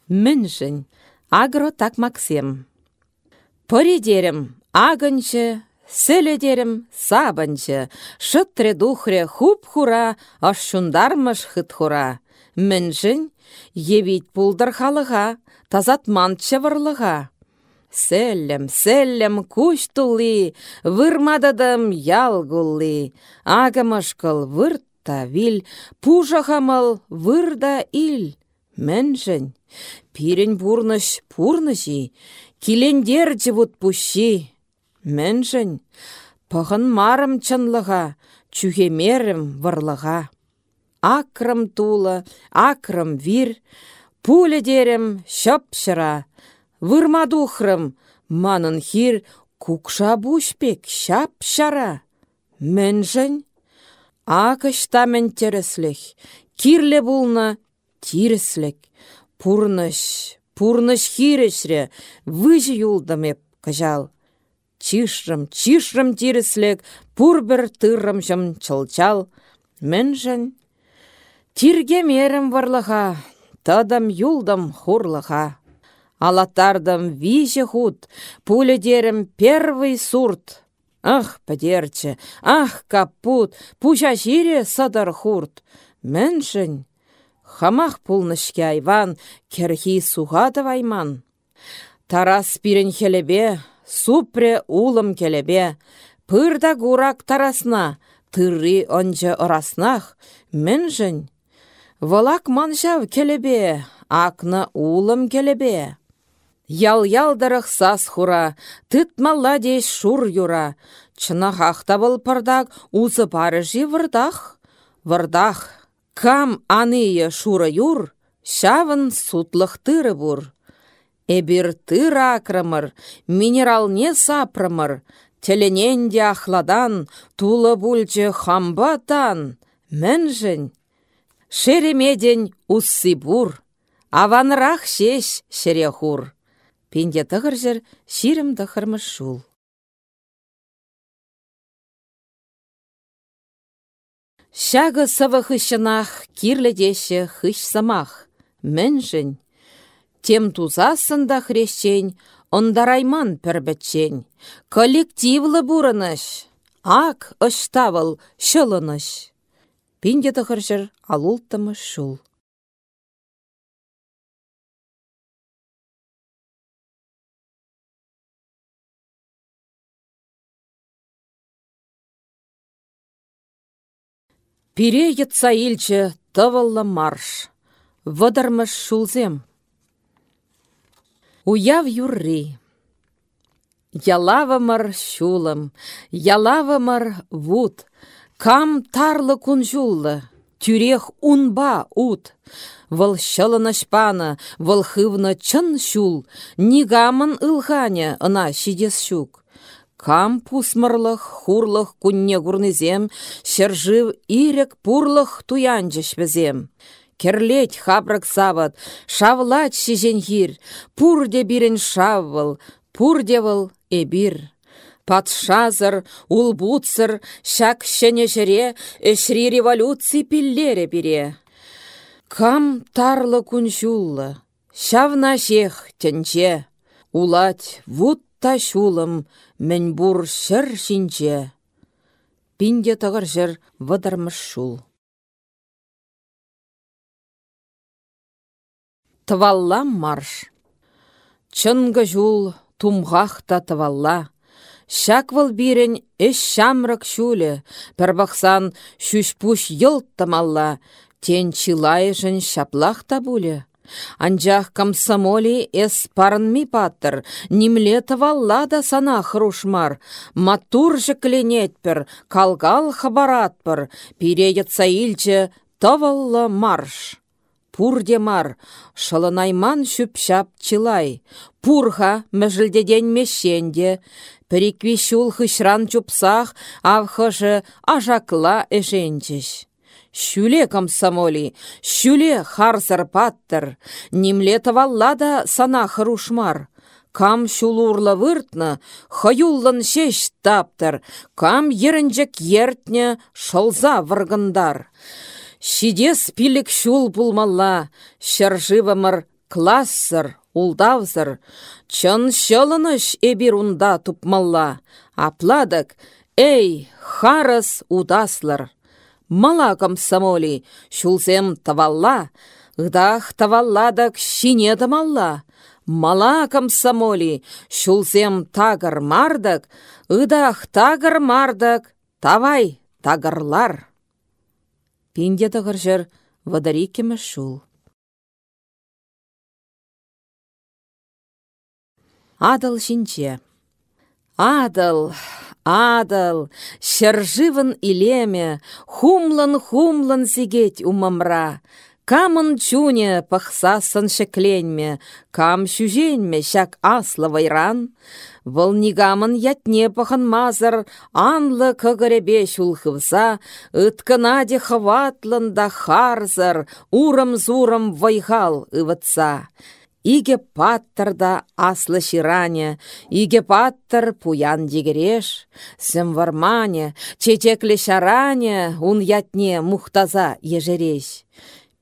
Міншін, Агро так Максим. Поридерім, агынчы, сөледерім, сабынчы, шыттре духре хуп-хура, ашшундармыш хыт-хура. Міншін, евит пулдар халыға, тазатман чывырлыға. Сәллем, сәллем, күш тулли, вырмададым ял гулли, агамышкыл выртта вил, пужа хамал вырда ил. Міншін, Пирен бурныш пурныши, килендер живут пущи. Мэншін, пығын марым чынлыға, чухемерім варлыға. Акрым тулы, акрым вир, пулі дерім шыра. Вырмадухрым, манын хир, кукша бушпек шап шара. Мэншін, акыштамен тереслік, кирле булна тиреслік. Пурныш, пурныш хирешре, выжы юлдамеп кажал. Чишрым, чишрым тиреслек, пурбір тыррым жым чылчал. Мэнжін, тирге мерім варлыға, тадам юлдам хурлыға. Алатардам виже худ, пулі первый сурт. Ах, падерче, ах, капут, пуча жире садар хурт. Мэншін, Хамах пулнышке айван, керхи суғады вайман. Тарас пирен хелебе, супре улым келебе, пырда гурак тарасна, тырри онжы ыраснах, міншін. Валак манжав келебе, акны улым келебе. Ял-ялдарах сас хура, тыт маладеш шур юра. Чынахах табыл пырдак, узы барыжи вырдах. Вырдах, кам аные шура юр, шавын сутлых тыры тыр акрымыр, минералне сапрымыр, телененде ахладан, тулы бульчы хамбатан, мэнжін. Шеремеден уссы бур, аванрах шеш шерехур. Пенде тығыр жыр ширім. Шағы сывы хыщынах, кирлі деші хыш самах, мэнжін. Тем тузасында хрещень, ондарайман пірбітчень. Коллективлы бұрыныш, ак ұштавыл шылыныш. Пенде тығыр жыр алултымы шул. Пире илчі тывыллы марш, вăдырмыш шулзем. Уяв юрри. Ялавымыр шулым, ялавымыр вуд, кам тарлы кунжуллы, тюрех унба ут. Вăл çлăнăçпаны, вăл хывнă чын çул, ылгане ына çидес щук. Кам пусмырлых, хурлых кунне курнызем, шержив ирек пурлых туянчыш візем. Керлеть хабрак сават, шавлать шижен хир, пурде бирен шаввыл, пурде выл эбир. Патшазыр, улбуцыр, шак шенешере, эшри революций пиллере бире. Кам тарлы кунжуллы, шавна шех тенче, улать вуд та шулым, мін бур шыр шинче. Пинде тығыр жыр вăдырмыш шул. Тывалла марш. Чынгы жул тумғақ та тывалла. Шак вăл бирен эш шамрык шуле, пір бақсан шүш-пуш йылт тамалла, тен чилайышын шаплах та буле. Анжақ комсомоли эс парынми паттыр, нимле тавалла да сана хрушмар. Матур жікленетпір, калгал хабаратпыр, пире етса илчі тавалла марш. Пурде мар, шылынайман шүпшап чилай. Пурха мәжілдеден мешенде, Пірікві шул хышран чупсах, авхышы ажакла эшенчіш. Шүле комсомоли, шүле харсыр паттыр, немле тавалла сана хрушмар. Кам шулурлы выртны, хаюллын шеш таптыр, кам ерінжік ертне шылза выргындар. Шидес пилік шул пулмалла, шыржывымыр классыр, улдавзыр, чын шылыныш эбир унда тупмалла. Апладык, эй, харыс удаслар. Мала комсомоли, шулсем тавалла, Ыдах тавалладак шине тамалла. Мала комсомоли, шулсем тагыр мардак, Ыдах тагыр мардак, тавай тагырлар. Пинде тагыр жыр вадарикеме шул. Адыл шинче. Адыл, Адыл, шыржывын илеме, хумлын-хумлын сигеть умамра. Камын чуне пахсасын шекленме, кам шүженме шак аслы вайран. Вăл нигамын ятне пахын мазыр, анлы кăгărепе çулхывса, ыткăна де хыватлын да харзыр, урым-зурым вайхал ывытса. Иге паттырда аслы ширане, иге паттыр пуян дегереш, сім вармане, чечеклі шаране, ун ятне мухтаза ежереш.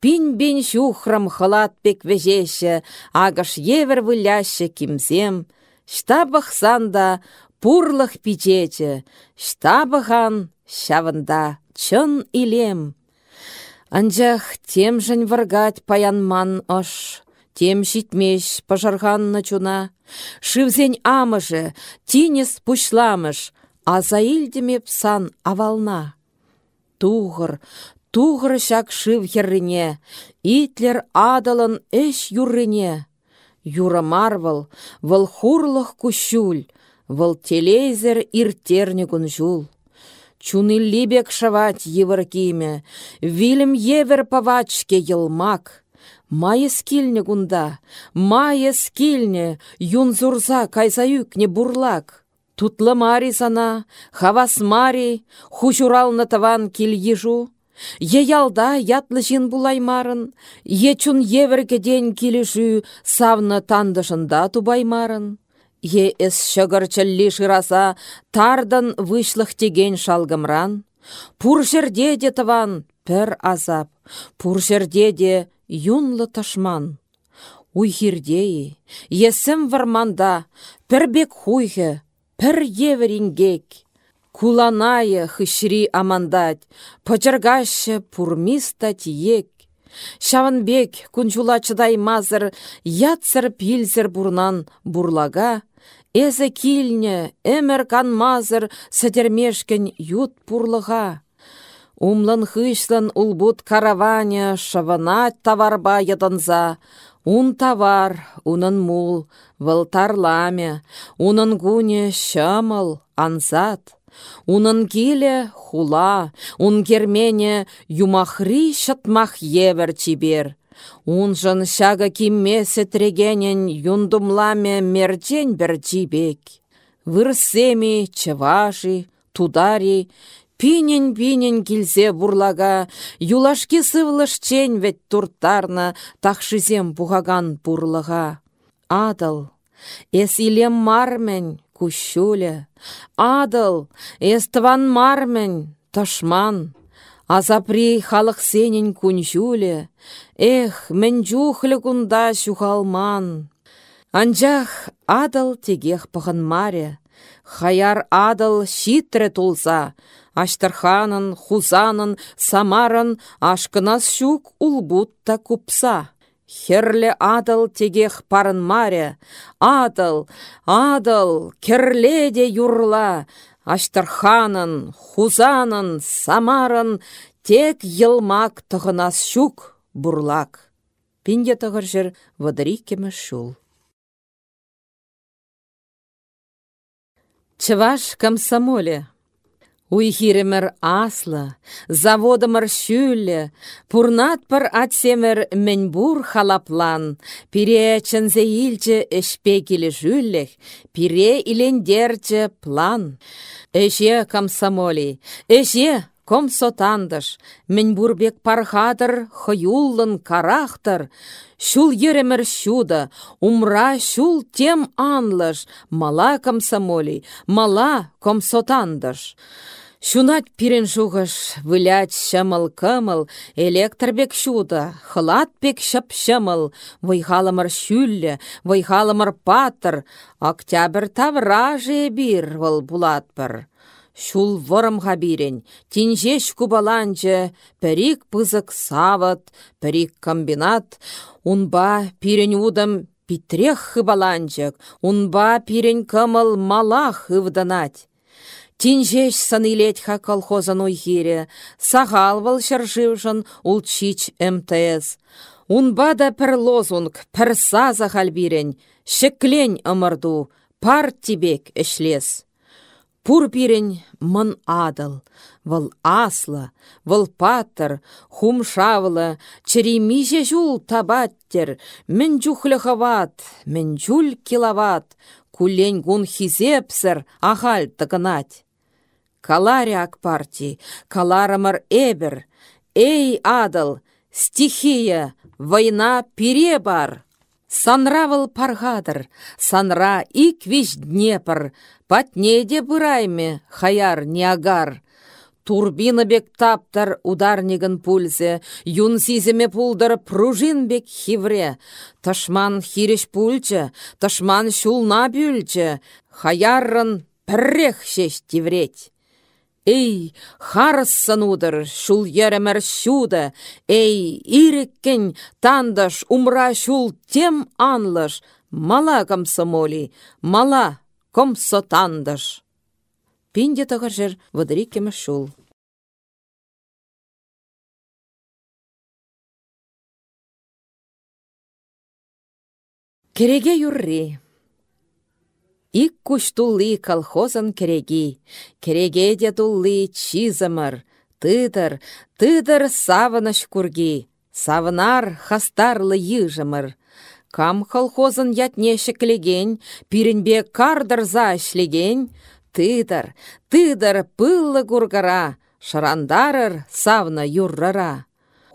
Пин-бин шухрам халат пек вежеше, агаш евер выляще кимзем, штабах санда пурлых пичече, штабахан шавында чын илем. Анжах темжін варгать паянман ош, Тем щитмеш пожарганна чуна, Шивзень амыжы, тинес пушламыш, а заилдеме псан авална. Туғыр, туғыр шак шив херрине, итлер адалын эш юррине. Юрамарвал, вăл хурлых кущуль, вăл телейзер иртерне жул. Чуны либек шавать евір киме, евер павачке йылмак. Майы скилне гунда, майы скилне, юнзурза кайзаюкне бурлак. Тутлы мари сана, хавас мари, хужуралны таван кил ежу. Е ялда ятлы жин булаймарын, е чун евіргеден келіші савны тандышында тубаймарын. Е эс шығырчылли шыраса тардан вышлых теген шалгымран. Пур жерде де тыван пір азап, пур жерде де юнлы ташман. Уйхирдеи, есім варманда, пірбек хуйхе, пір еверингек. Куланайы хышри амандать, пачыргашы пурмистать ек. Шаванбек күнчула чыдай мазыр, ятсыр пилзір бурнан бурлага, Эзі килне, эмір канмазыр, сәдермешкен ют пурлыға. Умлын хышлын улбут караваня, шаванат таварба ядынза, Ун тавар, унын мул, вăл тарламе, унын гуне шамыл, анзат. Унын киле хула, ун кермене юмахри шатмах евер чибер. Унжын шага киммесе трегенен юндумламе мерчен бір жибек. Вырсеми, чаваши, тудари, Пинен-пинен килсе бурлага, юлашки сывлышчен вет турттарна тахшизем пухаган бурлага. Адыл, эс илем мармен, кущуле, адыл, эс тван мармен, ташман. Азапри халық сенен күнжуле, эх, мен жухлі күнда шухалман. Анжах адыл тегех пығын маре, хаяр адыл шитре тулса, аштарханын, хузанын, самарын ашкынас шук улбутта купса. Херле адыл тегех парын маре, адыл, адыл, керледе юрла, Аштарханын, хузанын, самарын, тек йылмак тұғынас шук бурлак. Пинде тұғыр жыр вадыри шул. Чываш комсомоле Уйхиремір аслы, заводымыр шүлі, пурнатпыр атсемір мінбур халаплан, пире чынзе илчі ішпе келі пире илендерчі план. Эше комсомоли, эше комсотандыш, мінбурбек пархадыр, хыюллын карахтыр, Шул еремір шуда, умра шул тем анлыш, мала комсомоли, мала комсотандыш. Шунат пирен жуғыш, вылять шамыл кымыл, электрбек шуда, хылат бек шып шымыл, вайхалымыр шүллі, вайхалымыр патыр, октябрь тавра бир выл булатпыр. Шул вырымға бирен, тинжеш кубаланчы, пәрік пызык савыт, пәрік комбинат, унба пирен удым питрех хыбаланчык, унба пирен кымыл малах хывданать. Тинжеш санилетха колхозан уйхире, сағал вăл çршывшын улчич МТС. Унба да пір лозунг, пір саза халбирен, шеклен ымырду, пар тибек ішлес. Пур пирен мын адыл, вăл аслы, вăл паттыр, хум шавлы, черемиже жул табаттер, мін жухлы хават, мін киловат, кулен гун хизепсір, ахаль тăкăнать. Каларяк парти, каларымыр эбір. Эй, адыл, стихия, война пире бар. Санравыл санра иквиш Днепр, патнеде бұрайме, хаяр неагар. Турбина бек таптар ударнигін пульзе, юн сиземе пулдар пружин бек хивре. Ташман хиреш пульче, ташман шулна бюльче, хаяррын піррех шеш тивреть. Эй, харыссын удыр, шул еремір шуды, эй, иреккен тандаш умра шул тем анлыш, мала комсомоли, мала комсотандыш. Пинде тағыр жер вадырикемі шул. Кереге юрри. Ик куш тулли колхозын кереги. Кереге де тулли чизымыр. Тыдыр, тыдыр савыныш курги. Савынар хастарлы йыжымыр. Кам колхозын ятне шеклеген, пиренбе кардырза ішлеген, тыдыр, тыдыр пыллы кургара, шырандарыр савна юррара.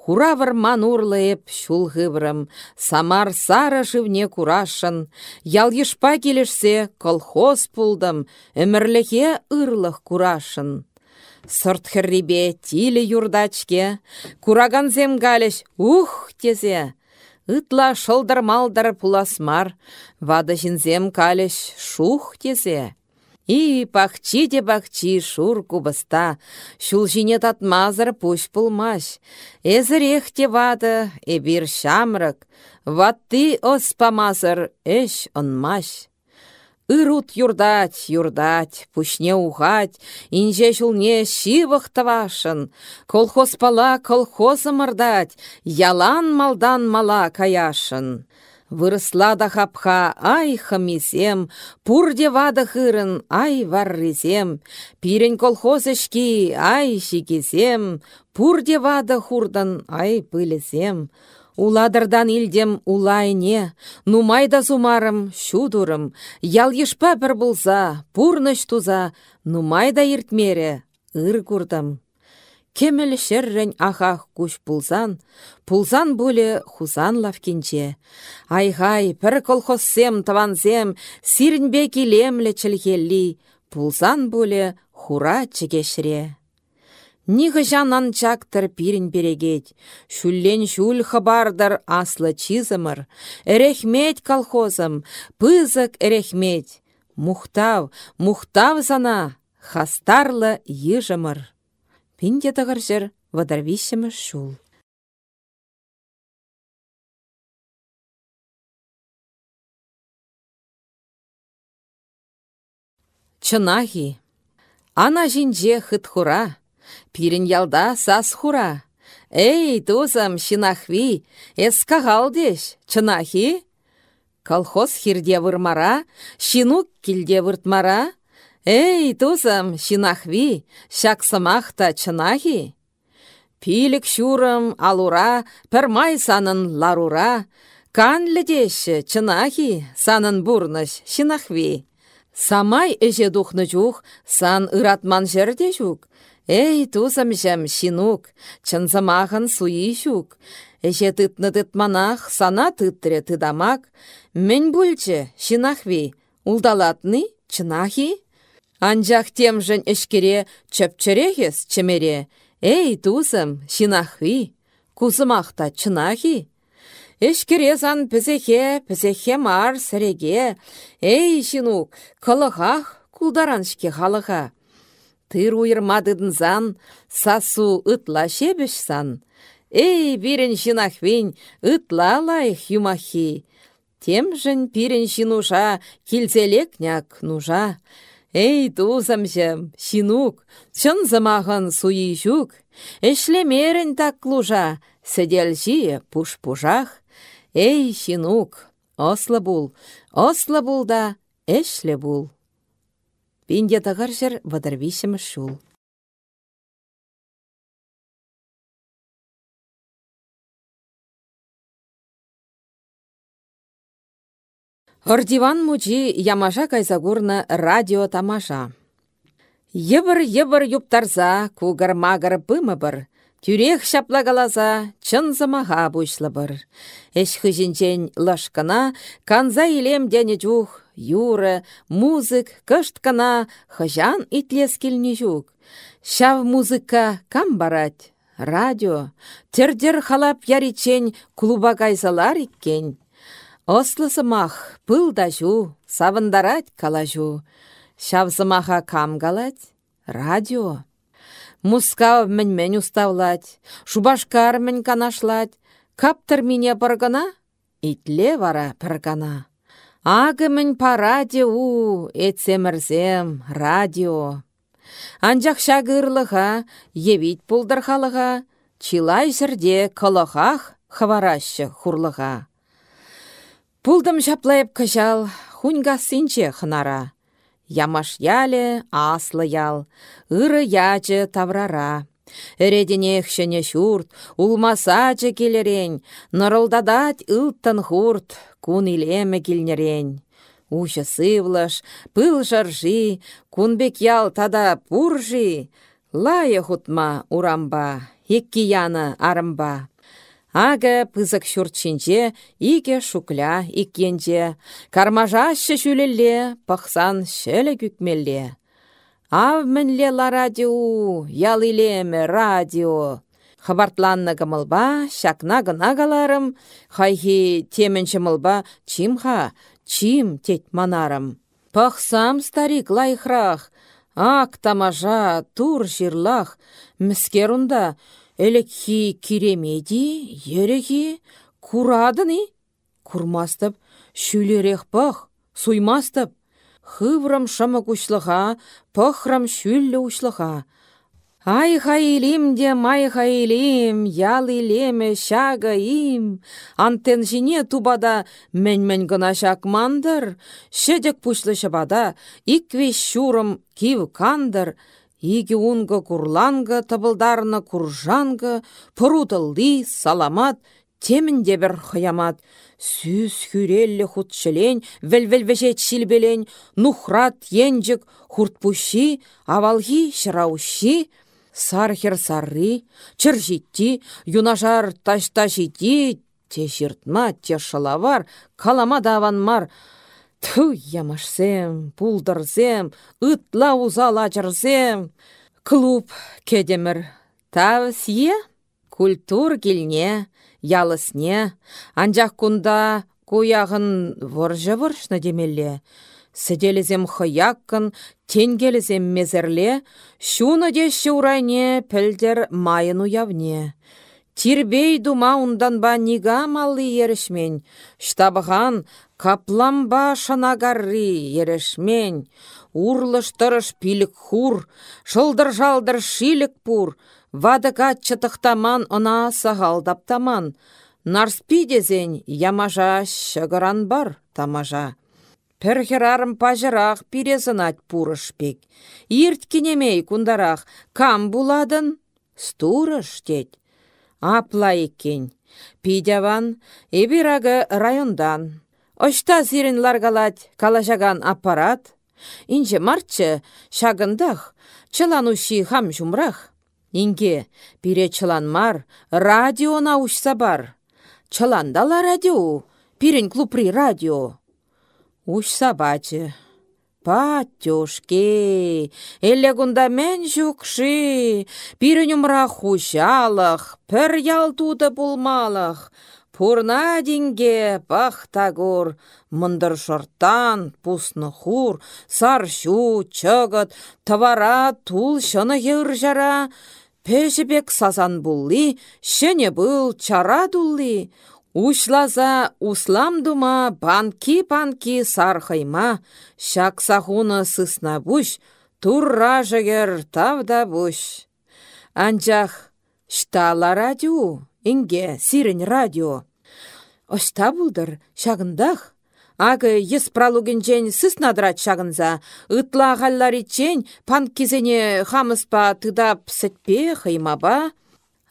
Хуравыр манурлы эп шулғыврым, самар сары живне курашын, ял ешпа келешсе колхоз пулдым, өмірліге ырлық курашын. Сұрт хіррибе тилі юрдачке, кураган земгалеш ух тезе, Ытла шылдыр-малдыр пуласмар, вады жінзем калеш шух тезе. И пахчи де бахчи шур кубыста, шул жине татмазыр пуш пулмаш. Эзірех те вады, эбір шамрык, ватты оспамазыр эш онмаш. Ирут юрдать, юрдать, пушне ухать, инже шулне шивых тавашын. Колхоз пала колхозы мырдать, ялан малдан мала каяшын. Вырысла да хапха, ай хамисем, пурде вада хырын, ай варрисем, пирен колхоз ай шикесем, пурде вада хурдан, ай пылесем. Уладырдан илдем улайне, нумайда сумарым, шудурым, ял ешпа бір бұлза, пурныш туза, нумайда иртмере, ыр курдым. Кемел шеррен ахах куш пулзан, пулзан буле хузан лавкинче. Айхай, пір колхозсем тавансем, сирінбе килемле чілхелли, пулзан буле хура чегешре. Ниғы жанан чактыр пирін берегет, шүллен шүл хабардар аслы чизымыр, эрехмет колхозым, пызык эрехмет. Мухтав, мухтав зана, хастарлы ежымыр. Пинде тығыр жыр вадарвишімі шул. Чынахи. Ана жинже хытхура. Пирин ялда сас хура. Эй, тузам, шинахви, эс кагалдеш, чынахи? Колхоз хирде вырмара, шинук килде выртмара. Эй, тузам, шинахви, шак самахта чынахи. Пилік шурым, алура, пермай санын ларура. Кан ледеші, чынахи, санын бурныш, шинахви. Самай эже духны жух, сан ыратман жерде жук. Эй, тузамжам, шинук, чынзамағын суи жук. Эже тытны тытманах, сана тыттре тыдамак. Мен бүлчі, шинахви, улдалатны, чынахи? Анжақ темжін ішкере чөпчірегес чемере. Эй, тузым, шинахви, кузымақта чынахи. Эшкере зан пізехе, пізехе мар сіреге. Эй, шинук, кылығақ, кулдараншке халыға. Тыр зан, сасу ытла шебіш сан. Эй, бірін шинахвин, ытла лайх юмахи. Темжін пирен шинуша, килзелек нужа. Эй, тузамжым, шинук, чын замағын суи жүк, Эшлемерін так лужа, сәделжі пуш-пужақ. Эй, шинук, ослы бұл, ослы бұл да, эшле бұл. Пинде жыр вадырвишімі шул. Ордиван мучи ямаша кайсагурна радио тамаша. Йыбыр-йыбыр юптарза, кугар-магар пымыбыр, Тюрех чын замаға бұшлыбыр. Эш хыжінчен лашкана, канза илем дәне жух, юры, музык, кышт кана, хыжан итлес келіне жук. Шав музыка кам барать? Радио, тердер халап яричен клуба кайзалар иккен. Ослысымах пыл да жу, савындарать калажу. Шавзымаха кам? Радио. Мускав мӹнь уставлать, шубашкар каптыр мине пыргана, итле вара пыргана. Ағы мӹнь па радио у, эцемірзем, радио. Анжақ шагырлыға, евит пулдырхалыға, чилай жерде кылығақ хаварашы хурлыға. Пулдым жаплайып кыжал, хуньга синче хынара. Ямаш яле аслы ял, ыры ячы таврара. Эреденех шене шурт, улмасачы келерен, нырылдадать ылттын хурт, кун илеме килнерен. Ушы сывлыш, пыл жаржи, кунбек ял тада пуржи, лайы хутма урамба, икки яны арымба. Ага пызык шуртчинче ике шукля иккенче, кармажашы шүлелле, пахсан шеле күкмелле. Ав ла радио, ял илеме радио. Хабартланна гымылба, шакна гына галарым, хайхи теменче мылба, чимха, чим тет манарым. Пахсам старик лайхрах, ак тамажа, тур жирлах, міскерунда, элекхи киремеди, ерехи, курадыны, курмастып, шүлерех пах, суймастып, хыврам шама кучлыха, пăхрам шүллі учлыха. Ай хаилим де май хаилим, ял илеме шага им. Антен жине тубада мен-мен гына мандыр, шедек пучлы шабада, икве шурым кив кандыр, Иге унга курланга табылдарына куржанга, пұрутылды, саламат, темінде бір хыямат. Сүз хүреллі хутшелен, вәл-вәл-вәжет шилбелен, нухрат енжік, хуртпуши, авалхи шырауши, сархер сарри, чыржитти, юнажар таш-ташити, те жиртма, те шалавар, калама даванмар, Ту ямашсем, пулдырсем, ытла узала ачырсем. Клуб кедемір. Тавсие? Культур келне, ялысне, анжақ кунда куяғын вұржы-вұршны демелле. Сіделізем хыяккын, тенгелізем мезерле, шуны де шурайне пілдер майын уявне. Тирбей дума ба нига малы ерішмен, штабыған капламба шанагарри ерешмен, урлыштырыш пилік хур, шылдыр-жалдыр шилік пур, Вадыка чытықтаман она сағалдаптаман. Нарспи дезен ямажа шығыран бар тамажа. Пірхерарым пажырақ пирезінат пурышпек. Ирт кенемей кундарақ кам буладын? Стурыш дед. Апла екен. Пидяван эбирагы райондан. Ошта зирен ларгалать калажаган аппарат. Инже марчы шагындах чылануши хам жумрах. Инге, пире чыланмар, радио наушса бар. Чыландала радио, пирен клупри радио. Ушса бачы. Патюшке, элле кунда мен жүкши, пирен умра хушалых, пір ял туды булмалых. Пурна динге пахтагур, мындыр шортан, пусны хур, саршу, чыгыт, тавара тул шыны жара, Пәжібек сазан бұлли, шене бұл чара дулли. Ушлаза услам дума банки-банки сархайма, шак сахуны сысна бұш, турра жігер тавда бұш. Анжақ, штала радио, инге сирен радио. Оста бұлдыр, шағындақ, Ағы ес пралугенчен сыс надрат шағынза, ытла ғалларичен пан кезене хамыспа тыдап сәтпе хаймаба.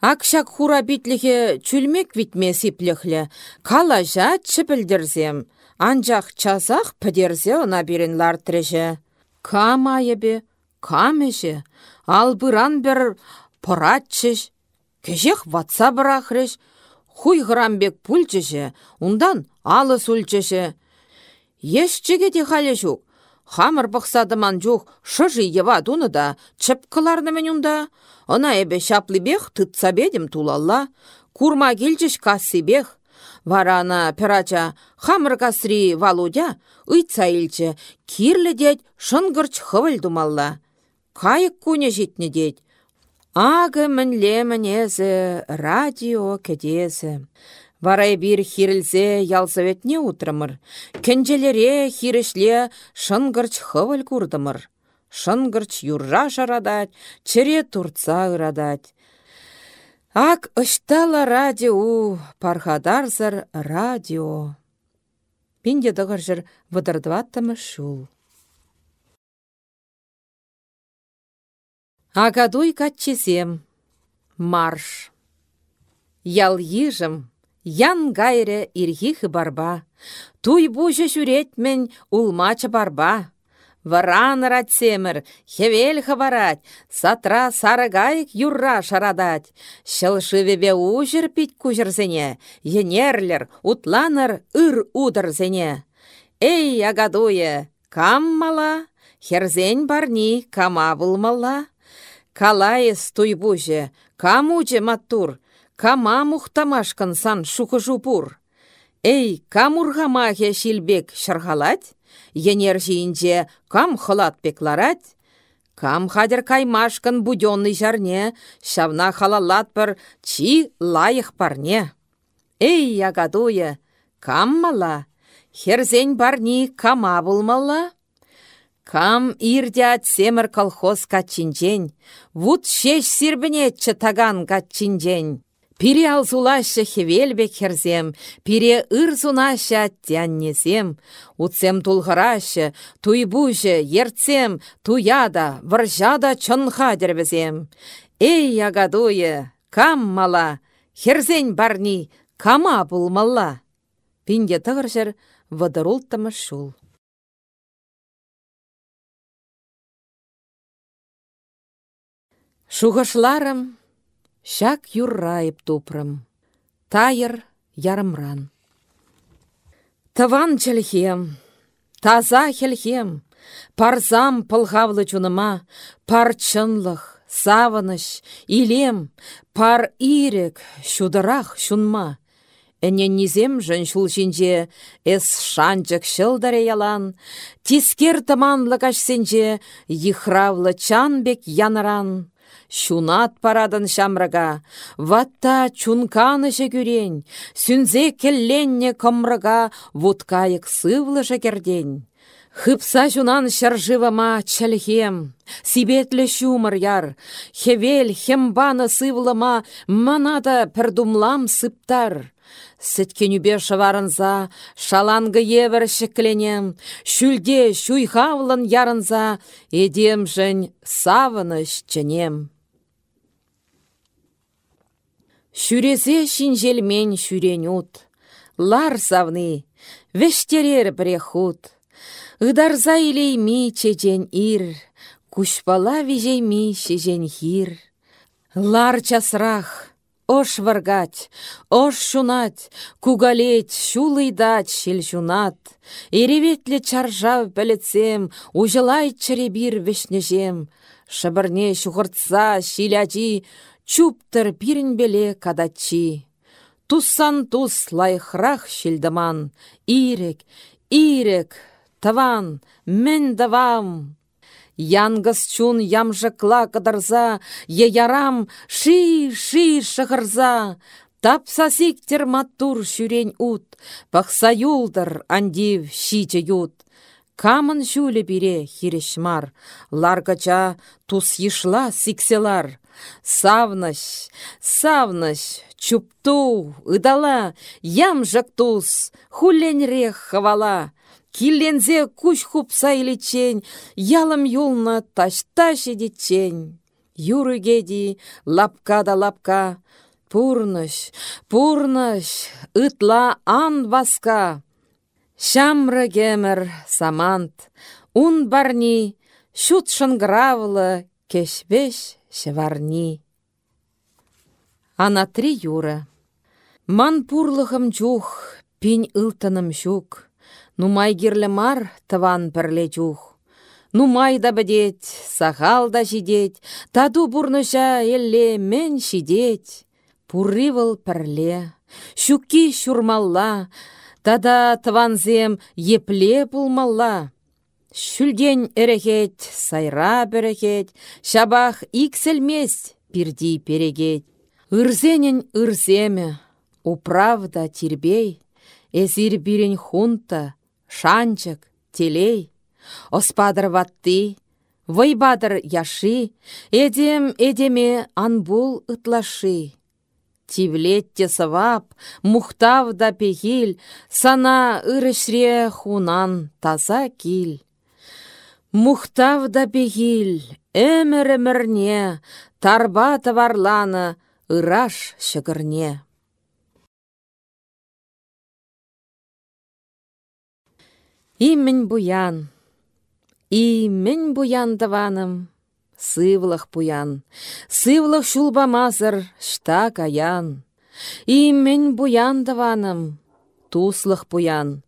Акшак хура битліхе чүлмек витме сипліхлі, кала жат чіпілдірзем, анжақ часақ підерзе она берін лартрежі. Кам айыбе, кам еші, албыран бір поратчыш, кежех ватса бірахрыш, хуй грамбек пульчышы, ундан алыс үлчіші. Ешчеге де халі. Хамыр бұқсадыман жүк шыжы ева дуны да, чып кыларны мен ұнда. Она әбе шаплы бех тұтса бедім тулалла. Курма келчіш кассы. Варана пірача хамыр касри валудя, ұйтса илчі, кирлі дед шынгырч хывыл думалла. Кайық көне жетні дед. Ағы мінле мінезі, радио кедезі. Варай бир хирілзе ялсаветне утрамыр. Кенжелере хирешле шынгырч хывыл курдымыр. Шынгырч юрра жарадать, чере турца ырадать. Ак ыштала радио, пархадарзар радио. Пинде дығыржыр вăдырдываттымы шул. Агадуй катчесем. Марш. Ял ежім, ян гайре ирхихы барба. Туй бужы жүретмен улмачы барба. Варан ратсемір, хевел хабарать, сатра сарыгайык юрра шарадать. Шылшывебе ужыр пить кужырзене, енерлер, утланыр ыр удырзене. Эй, агадуе, кам мала? Херзень барни, кама булмала? Калайыс туйбуже, камуче маттур, кама мухтамашкан сан шухыжупур. Эй, камургамахе шилбек шархалать? Енер кам хылат пекларать? Кам хадер каймашкан буденный жарне, шавна халалат пір чи лайық парне. Эй, ягадуя, кам мала? Херзень барни кама булмалла? Кам ирде семір колхоз качинжен, вуд шеш сирбінетчі таган качинжен. Пире алзулашы хевелбек херзем, пире ырзунашы аттяннезем, утсем тулғырашы, туйбужы, ерцем, туяда, варжада чонха дербезем. Эй, ягадуе, кам мала, херзен барни, кама булмалла. Пинде тығыржыр, вадырултымы шул. Шуғышларым, шак юррайып тупрым, тайыр ярымран. Тыван чілхем, таза хелхем, парзам пылғавлы чуныма, пар чынлық, савыныш, илем, пар ирек, шудырах шунма. Әнен низем жын шул жинже, эс шанчык шылдаре ялан, тискер тыманлы кашсенже, йхравлы чанбек яныран. Шунат парадын шамрага, ватта чунканы жүгірен, сүнзе келленне комрага вуткайык сывлы керден. Хыпса жунан шаржывама чәлхем, сибетлі шумыр яр, хевел хембаны сывлыма манада пірдумлам сыптар. Сіткенюбе шаварынза, шалангы евір шекленем, шүлде шуйхавлын ярынза, едем жын савыныш ченем. Шүрезе шинжелмен шүрен ут, лар савны, вештерер брехут. Ыдарза илейми чечен ир, кушпала вижейми шежен хир. Лар часрах, ош варгать, ош шунать, кугалеть, шулыйдать шел шунат. Иреветле чаржав пәлетсем, ужылай черебир вешнежем. Шабырне шухыртса, шилячи, Чуптыр беле кадачи. Туссан тус лайхрах шилдаман. Ирек, ирек, таван, мен давам. Янгас чун ямжықла кадарза, е ярам ши-ши шығырза. Тапса сиктер матур шүрен ут, пақса юлдыр андив шиче ют. Камын жүлі бире хирешмар, ларгача тус ешла сикселар. Савнаш, савнаш, чупту, ыдала, ям жактус, хуленрех хавала. Киллензе куш хупса илечень, ялым юлна таш-таш едечень. Юрыгеди, лапка да лапка, пурныш, пурныш, ытла ан васка. Шамры гемір самант, ун барни, шут шынгравлы, кешвеш шеварни. Ана три юра. Ман пурлыхым чух, пинь ылтыным щук. Нумай мар тыван пірле чух. Нумай да бідет, сахал да жидет, таду бурныша элле мен шидет. Пурривыл пірле, щуки шурмалла, тада тыванзем епле пулмалла. Шүлден әрекет, сайра берекет, шабах икселмес пирди перегет. Үрзенен үрземе, управда тирбей, эзир бирен хунта, шанчык, телей. Оспадыр ватты, вайбадыр яши, эдем эдеме анбул ытлаши. Тивлетте сывап, мухтав да пехил, сана ырышре хунан таза кил. Мухтав да пехил, әмір тарба таварланы, ыраш шығырне. Имень буян, имень буян даваным, сывлах пуян, сывлах шулбамазыр, шта каян. Имень буян даваным, туслых пуян,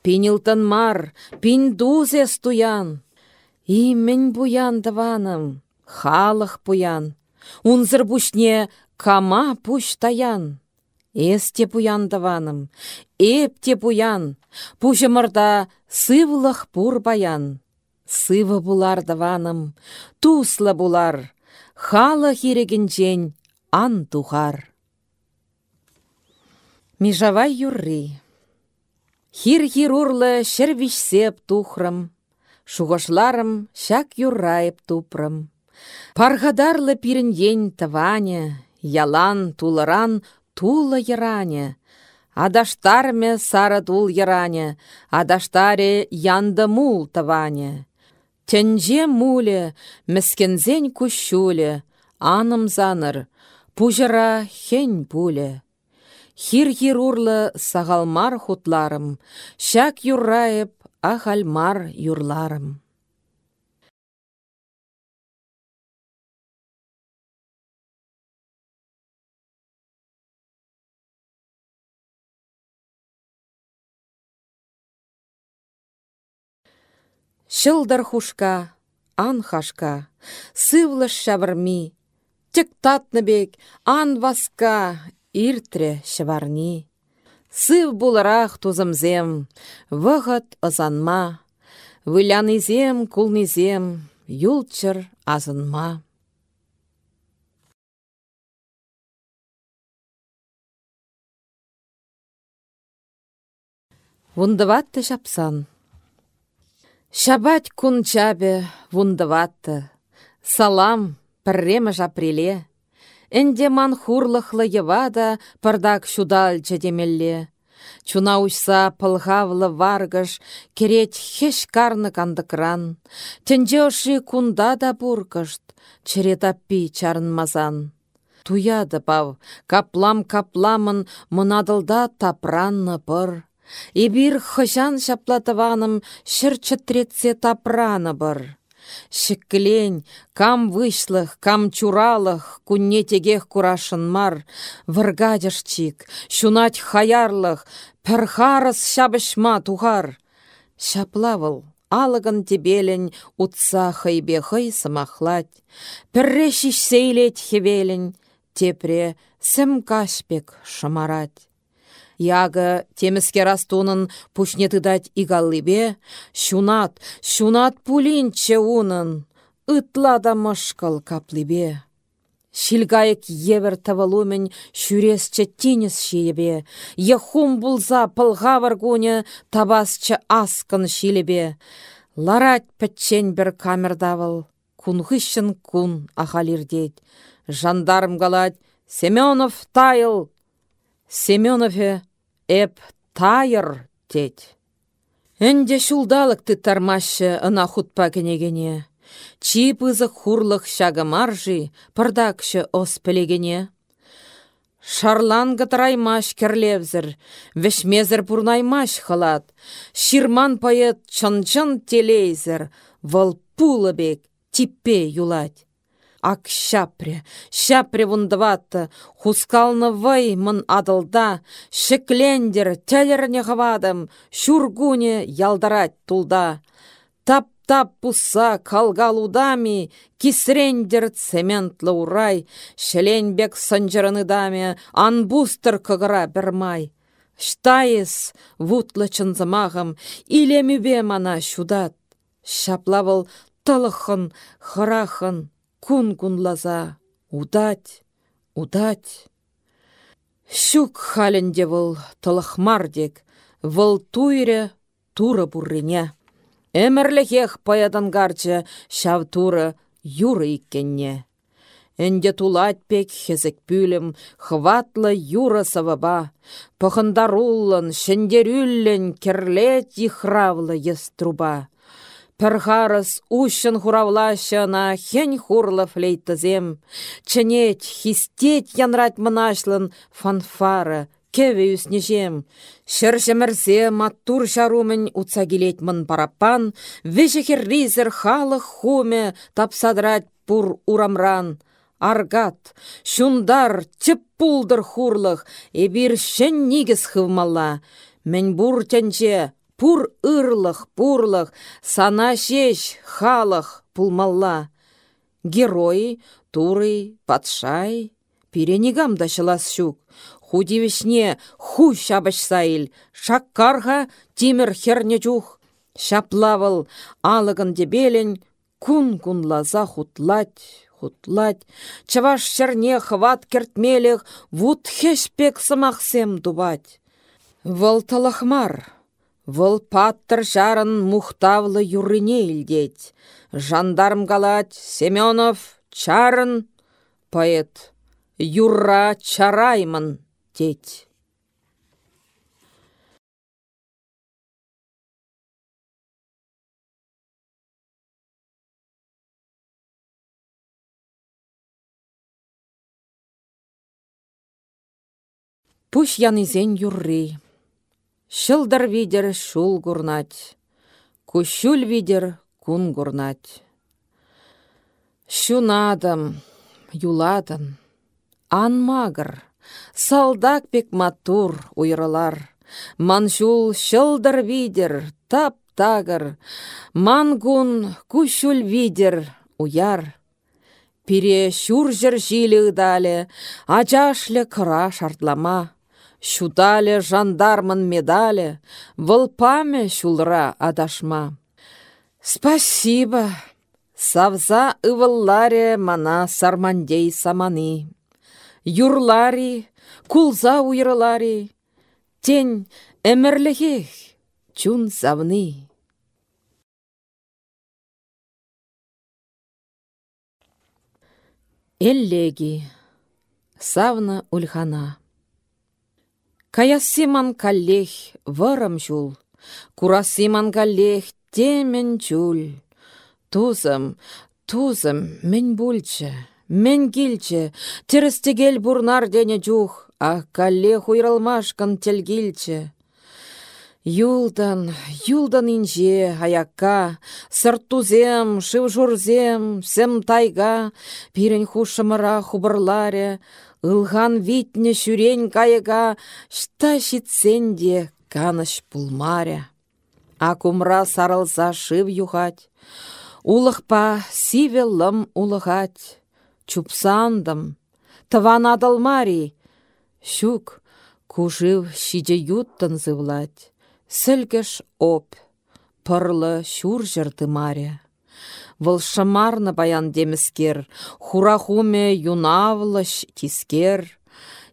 пинилтын мар, пин дузес туян. Имень буян даваным, халық пуян, унзыр бушне кама пуш таян. Эсте пуян даваным, эпте пуян, пушымырда сывлых пур баян. Сывы булар даваным, туслы булар, халы хирегінчен ан тухар. Межавай юрри. Хир-хир урлы шервишсеп тухрым, шуғашларым шак юррайып тупрым. Парғадарлы пирінен таваня, ялан тулыран тулы яране, Адаштарме сары тул яране, адаштаре янды мул таване. Тенже муле, міскензен күшуле, аным заныр, пужыра хен пуле. Хир-хир урлы сағалмар хутларым, шак юррайып, ахалмар юрларым. Шылдар хушка, ан хашка, сывлыш шабырми, тек бек, ан васка, иртре шаварни. Сыв буларах тузымзем, вғыт ызанма, Вылянызем, кулнызем, юлчыр азынма. Вундыватты шапсан. Шабать кунчабе вундыватты. Салам пірремі жапреле. Энде ман хурлықлы евада пырдак шудал жедемелле. Чуна учса пылғавлы варгыш, керет хеш карны кандыкран. Тенже кунда да бургышт, черет аппи чарынмазан. Туяды пав, каплам-капламын мұнадылда тапранны пыр. Ибир хышан шаплатываным шыр чытретсе тапраны бір. Шіккілен, кам вышлых, кам чуралых, күнне тегех мар, выргадяшчик, шунать хаярлых, пірхарыс шабышма тухар. Шаплавыл, алығын тебелін, утса хайбе хай самахлать, піррешіш сейлет хевелін, тепре сім кашпек шамарать. Яғы теміске растунын пушнетыдать игаллыбе, шунат, шунат пулинче унын, ытлада мышкал каплыбе. Шилгайык евер тавалумен шүресче тинес шиебе, ехум булза пылға варгуне табасчы аскын шилебе. Ларать пәтчен бір камердавыл, кунғышын кун ахалирдет. Жандарм галать, Семенов тайыл. Семенове Эп тайыр тет. Энде шулдалык ты тармашы ына хутпа кенегене. Чип ызық хурлық шағы маржи, пырдакшы ос пелегене. Шарлан гытраймаш керлевзір, вешмезір пурнаймаш халат. Ширман пает чын-чын телейзір, вăл пулы бек, типпе юлать. Ак шапре, шапре вундыватты, хускалны вай мын адылда, шеклендер тәлерне хавадым, шургуне ялдарать тулда. Тап-тап пуса калгалудами, кисрендер цементлы урай, шеленбек даме, анбустыр кыгыра бірмай. Штайыз вутлы чынзымағым, илемюбе мана шудат. Шаплавыл тылықын, хырахын, кун кунласа, удать, удать. Щук халінде выл тылықмардек, выл туйре туры буррине. Әмірліхех паядан гарчы шав туры юры иккенне. Энде тулать пек хезек пүлім, хватлы юра саваба. Пăхындаруллын, шендерюллен, керлет ихравлы ес труба. Пірғарыс ущын хуравлащана хен хурлы флейтызем. Ченет, хистет янрать мынашлын фанфары, кеве үснежем. Шыршымірсе маттур шарумын утса мын парапан, веші херризер халық хуме тапсадрать пур урамран. Аргат, шундар, теп пулдыр хурлых, эбир шен нигіз хывмалла. Мен бур тенче, пур ырлых, пурлых, сана шеш, халық пулмалла. Герои, туры, патшай, пиренигам да шылас щук. Худивишне ху шабаш сайыл, шаккарға тимір херне. Шаплавыл, алығын дебелін, кун-кун лаза хутлать, хутлать. Чаваш шерне хват кертмелех, вуд хешпек самахсем дубать. Вăл талахмар, вăл паттыр жарын мухтавлы. Жандарм галать, Семенов, чарын, поэт, юрра чараймын, деть. Пуш янызен юрри. Шылдар видер шул гурнать. Кущул видер кун гурнать. Шунадым, юладым. Анмагыр, салдак пек матур уйрылар. Маншул шылдар видер, тап тагыр. Мангун кущул видер уяр. Пире шур жыр жилі далі, ачашлі кыра шартлама. Шутале жандармын медалі, вылпаме шулра адашма. Спасибо. Савза ывылларе мана сармандей саманы. Юрлари, кулза уйрылари, тень әмірлігех чун завны. Эллеги. Савна ульхана. Каясиман каллех вырым жул, Курасиман каллех темен чул. Тузым, тузым, мен бульчы, мен килчі, Терістегел бурнар дене жух, А каллех уйралмашкан телгилчі. Юлдан, юлдан инже, аякка, сырттузем, шывжурзем, сем тайга, пирен хушымыра хубырларе, Илган витне шүрен кайыга, шта шитсенде каныш пулмаря. А кумра сарылса шыв юхать, Улықпа сиве лым улығать, Чупсандым, тыван адалмари, Щук, кужив шиде юттын зывлать, Сілгіш оп, пырлы шур жырды маря. Вăл шымарны баян деміскер, хурахуме юнавлыш тискер.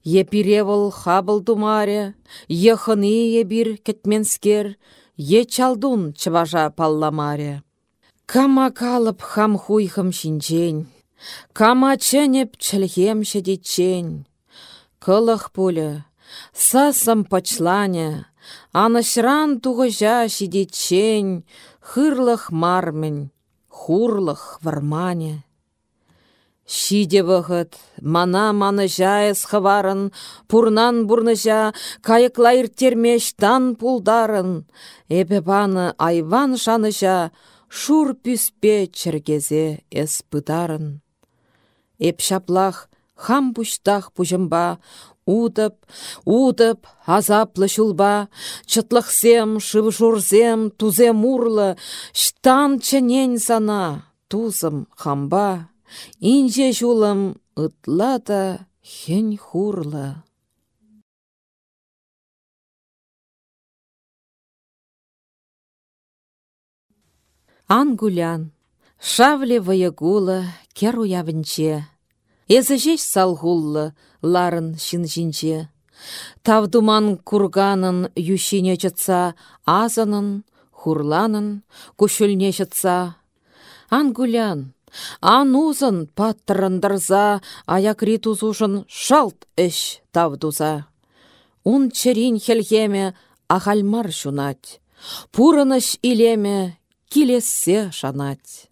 Епире вăл хабыл тумаре, ебір кетменскер, е чалдун палламаре. Кама калып хам хуйхым шинчен, кама ченеп чӹлхем шедетчен. Кылых пулі, сасым пачлане, анышран туғыжа шедетчен, хырлых мармень, хурлых вармане. Шиде вғыт, мана маны жайыз хыварын, пурнан бурныжа, кайықлайыр термеш тан пулдарын, эпе баны айван шаныжа, шур пүспе чергезе эс пытарын. Эп шаплах, хам пуштах пужымба, Утып, утып, азаплы шулба, чытлықсем, шывышурзем, тузем урлы, штан ченен сана, тузым хамба, инже жулым ытла да хен хурлы. Ангулян, шавле ваягула, кер уявінче, Эзі салгуллы, ларын шин Тавдуман курганын ющине чытса, азанын, хурланын, кушүлне чытса. Ангулян, Анузын паттырындырза, аякри тузушын шалт эш тавдуза. Ун черин хелхеме ахальмар шунать. Пурыныш илеме килессе шанать.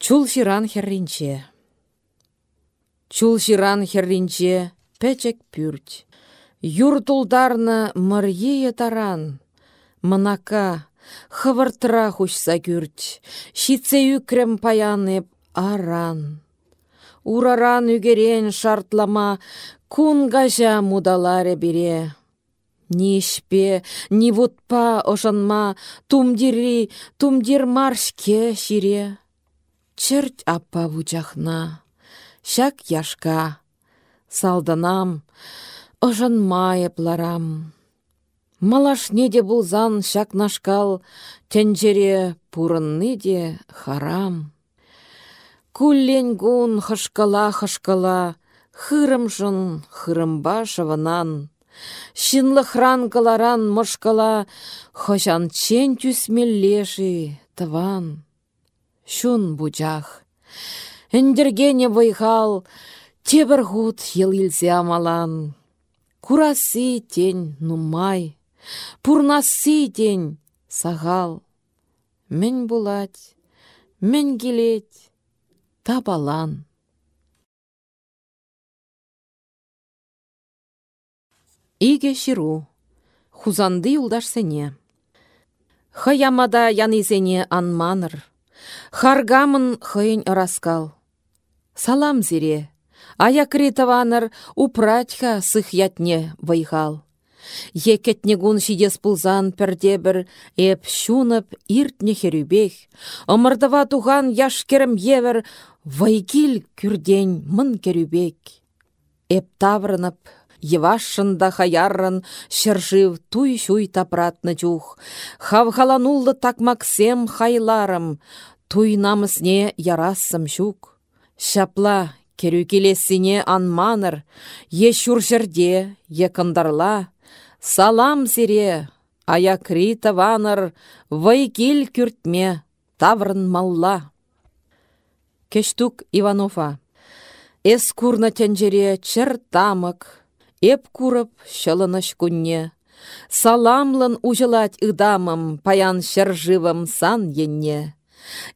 Чул ширан херринче. Чул ширан херринче пәчек пүрт. Юр тулдарны мырье таран. Мынака хывыртыра хушса күрт. Шитсе үкрем паянып аран. Ураран үгерен шартлама кун гажа мудаларе бире. Ни ішпе, ни ошанма, тумдири, тумдир маршке шире. Черть аппа вучахна, шак яшка, салданам, мае пларам. Малаш неде булзан шак нашкал, тенджере пурынны де харам. Куллен гун хышкала-хышкала, хырымжын хырымба шаванан. Шинлы хран каларан мышкала, хожан чен тюсмеллеши тыван. Шун бучах. Эндергене вайхал, тебір ғуд ел илсе амалан. Курасы тень нумай, пурнасы тень сағал. Мен булать, мен келет, табалан. Иге ширу, хузанды юлдаш сене. Хаямада янизене анманыр. Харгамын хыйын раскал. Салам зире. Аякри таваныр упратьха сыхятне вайхал. Екетне гун шидес пулзан бір эп шунып иртне херюбех. Омырдыва туған яшкерім евер вайгил күрден мын керюбек. Эп таврынып, Евашшында хаяррын, шыржив туй-шуй тапратны чух. Хавхалануллы такмаксем хайларым, туй намысне ярассым шук. Шапла, керу келесіне анманыр, е шуржырде, е кындарла. Салам зире, аякри таваныр, вайкил күртме, таврын малла. Кештук Иванова. Эс курна тенджере чыр тамык, Эп курып шылыныш күнне. Саламлын ужылать ыдамым, паян шыржывым сан енне.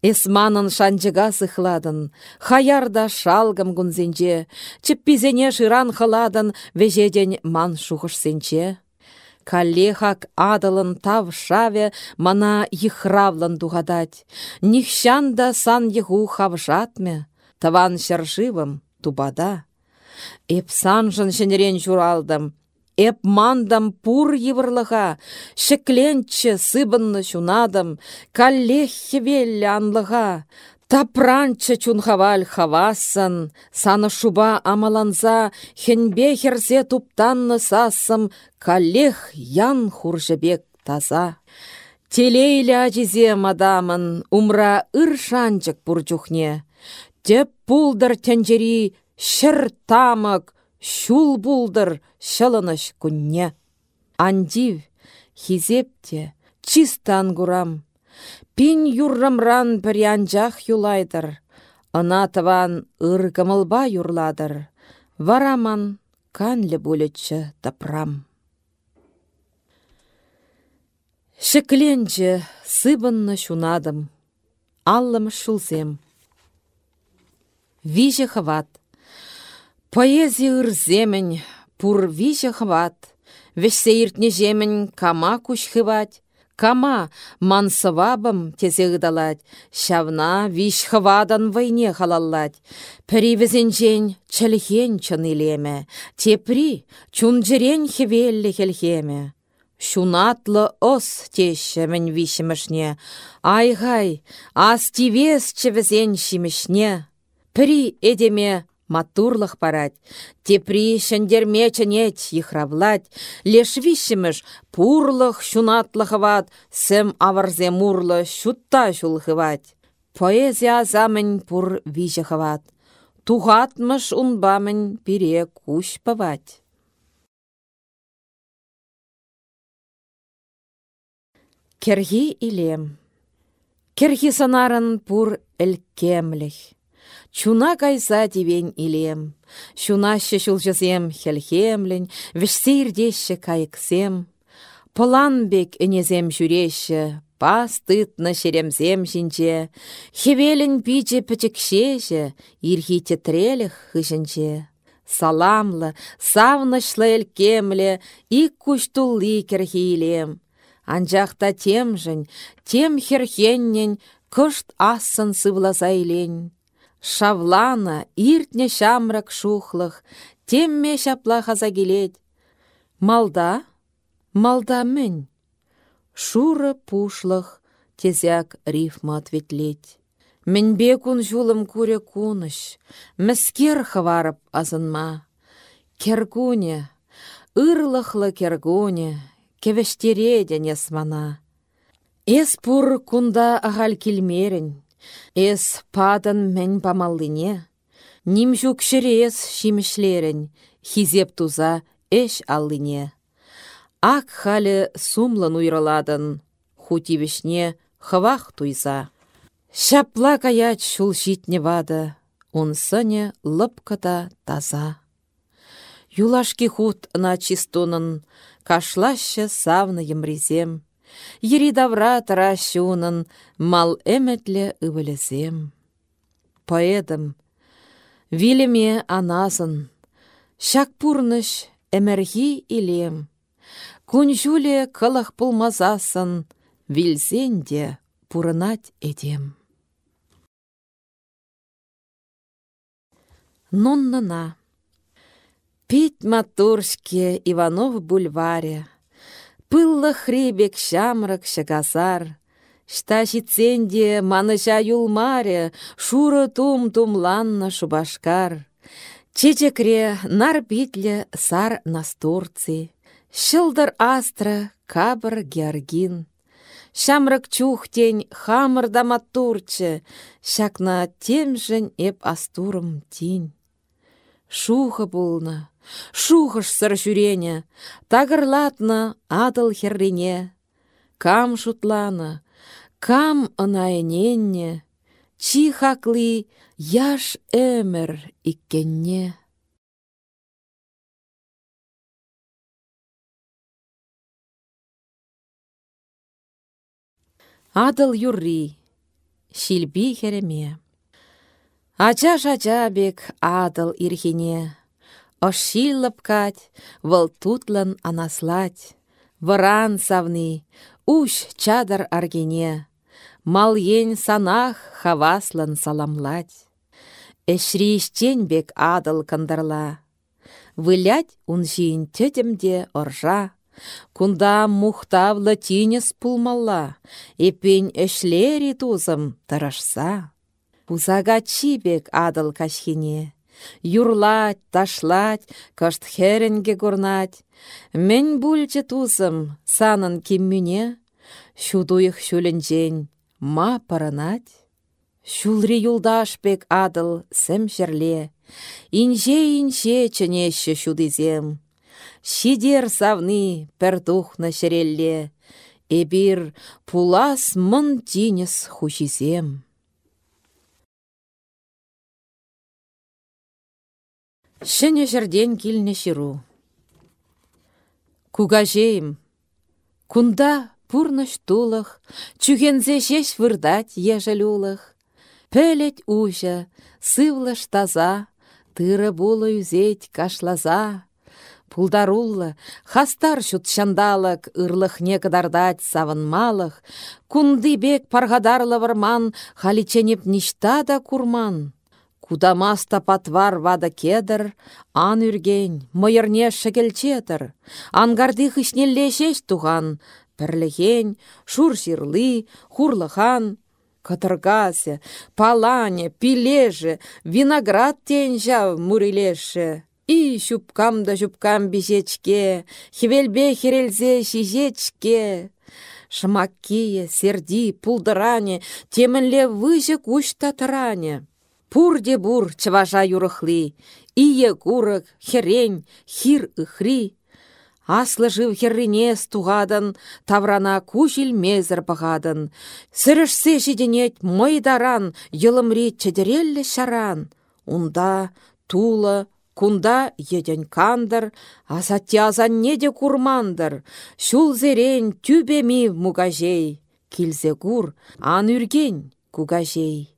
Эсманын шанчыга сыхладын, хаярда шалгым гунзенче, чіппизене шыран хыладын, вежеден ман шухышсенче. Каллехак адылын тав шаве мана йхравлын дугадать. Нихшанда сан еху хавжатме, таван шыржывым тубада. Эп санжын шенерен журалдым. Эп мандам пур евырлыға, шекленчі сыбынны шунадым, каллехе веллі анлыға. Тапранчы чунхаваль хавасын, саны шуба амаланза, хенбе херсе туптанны сасым, каллех ян хуржыбек таза. Телейлі ажизе мадамын, умра ыр шанчык бурчухне. Теп пулдыр тенджери Шыр тамык, шул булдыр шылыныш күнне. Андив, хизепте, чистан гурам. Пин юррамран бір юлайдыр. Ына таван ыр кымылба юрладыр. Вараман канлі бөлетші тапрам. Шекленче сыбынны шунадым. Аллым шулсем. Виже хват. Поэзия ырземень, пур виже хват, вешсе иртне жемень кама куш хывать, кама мансывабым тезе ыдалать, шавна виш хвадан войне халаллать, пірі візенжен чәлхен чын илеме, тепри чунжерен хевелле хелхеме. Шунатлы ос теші мен вишімішне, айғай, ас тивес чевізен шимішне, пірі эдеме матурлых парать, тепри шендерме ченет ихравлать, леш вишіміш пурлых шунатлыхыват, сэм аварзе мурлы шутта шулхывать. Поэзия азамын пур вижахыват, тухатмыш унбамын пире куш павать. Керги илем. Керхи санарын пур элкемліх. Чуна кайса тивен илем. Шунашы шулжызем хелхемлін, вішсейрдеші кайықсем. Поланбек інезем жүреші, Пас тытны шеремзем жінче, Хевелін пиче пічікшеші, ирхи тетреліх хышынче. Саламлы, савнышлы элкемле, ик куштулли керхилем. Анжақта темжін, тем херхеннен, кышт асын сывласа илен. Шавлана, иртне шамрак шухлых, темме шапла хаза Малда? Малда мін. Шуры пушлых, тезяк рифма ответлеть. Мінбе күн жулым куре куныш, Мәскер хварып азынма. Кергуне, ырлықлы кергуне, Кевештере денесмана. Эс пур кунда ағал келмерін, Эс падын мен памаллыне, Ним жүкшірес шимішлерін, Хизеп туза эш аллыне. Ак халі сумлын уйраладын, хутивішне хывах туйса. Шапла каять шул житне вады, унсыне лыпката таза. Юлашки хут на чистунын, кашлаще савны емрезем. Ери давра таращунын, мал эметле ывылезем. Поэдым, вилеме аназын, Шак пурныш эмерхи илем. Күнжуле кылых пулмазасын, вилсен пурынать эдем. Ноннына. Пить матуршке Иванов бульваре. Пыллы хребек шамрак шагасар. Шта житсенде маныша юлмаре, Шуры тум-тумланна шубашкар. Чечекре нар битле сар настурци. Шылдыр астра кабыр георгин. Шамрак чухтень хамыр дама турчы, Шакна темжен эп астурым тень. Шуха булна, шухыш сыр жүрене, Тагырлатна адыл херрине. Кам шутлана, кам ынайненне, Чи хакли яш өмір иккенне. Адыл юрри, шилби хереме. Ача шача бек адыл ирхине. Ошиллып кать, вăл тутлын анаслать. Выран савни, уш чадар аргене. Мал ен санах хаваслан саламлать. Эшри бек адыл кандырла. Вылять жиін тетемде оржа. Кунда мухтавлы тинес пулмалла, эпень эшлери тузым тарашса. Пузага чибек адыл кашхине. Юрлать, ташлать, кашт херенге гурнать. Мен бульче тузым, санын киммюне. Шудуих шуленжен, ма паранать. Шулри юлдашпек адыл сәм жерле. Инже-инже чынеші шудызем. Шидер савны пәрдухна шерелле, Эбір пулас мын тинес хушизем. Шыне жерден ширу. Кугажейм, кунда пурныш тулых, Чүгензе шеш вырдать ежелюлых. Пелет ужа, сывлыш таза, Тыры үзет кашлаза, Пулдаруллы, хастар шут шандалык, ырлыхне кыдардать савынмалых, кунды бек паргадарлы варман, халиченеп ништа да курман. Кудамаста патвар вада кедір, ан үрген, мойырне шекелчетір, ангарды хышнелле шеш туған, пірліген, шур жирлы, хурлыхан, палане, пилеже, виноград тен жав И шупкам да шупкам бежечке, хевелбе херелзе шижечке. Шымаккие, серди, пулдыране, темінле выжы куш татыране. Пурде бур чыважа юрыхли, ие курык, херень, хир ыхри. Аслы жив херринес туғадын, таврана кушил мезір бұғадын. Сірішсе жиденет мойдаран, йылымри чедереллі шаран. Унда тулы, кунда еден кандыр, азаттязан неде курмандыр. Шул зерен түбеми мугажей. Килзе кур, ан үрген кугажей.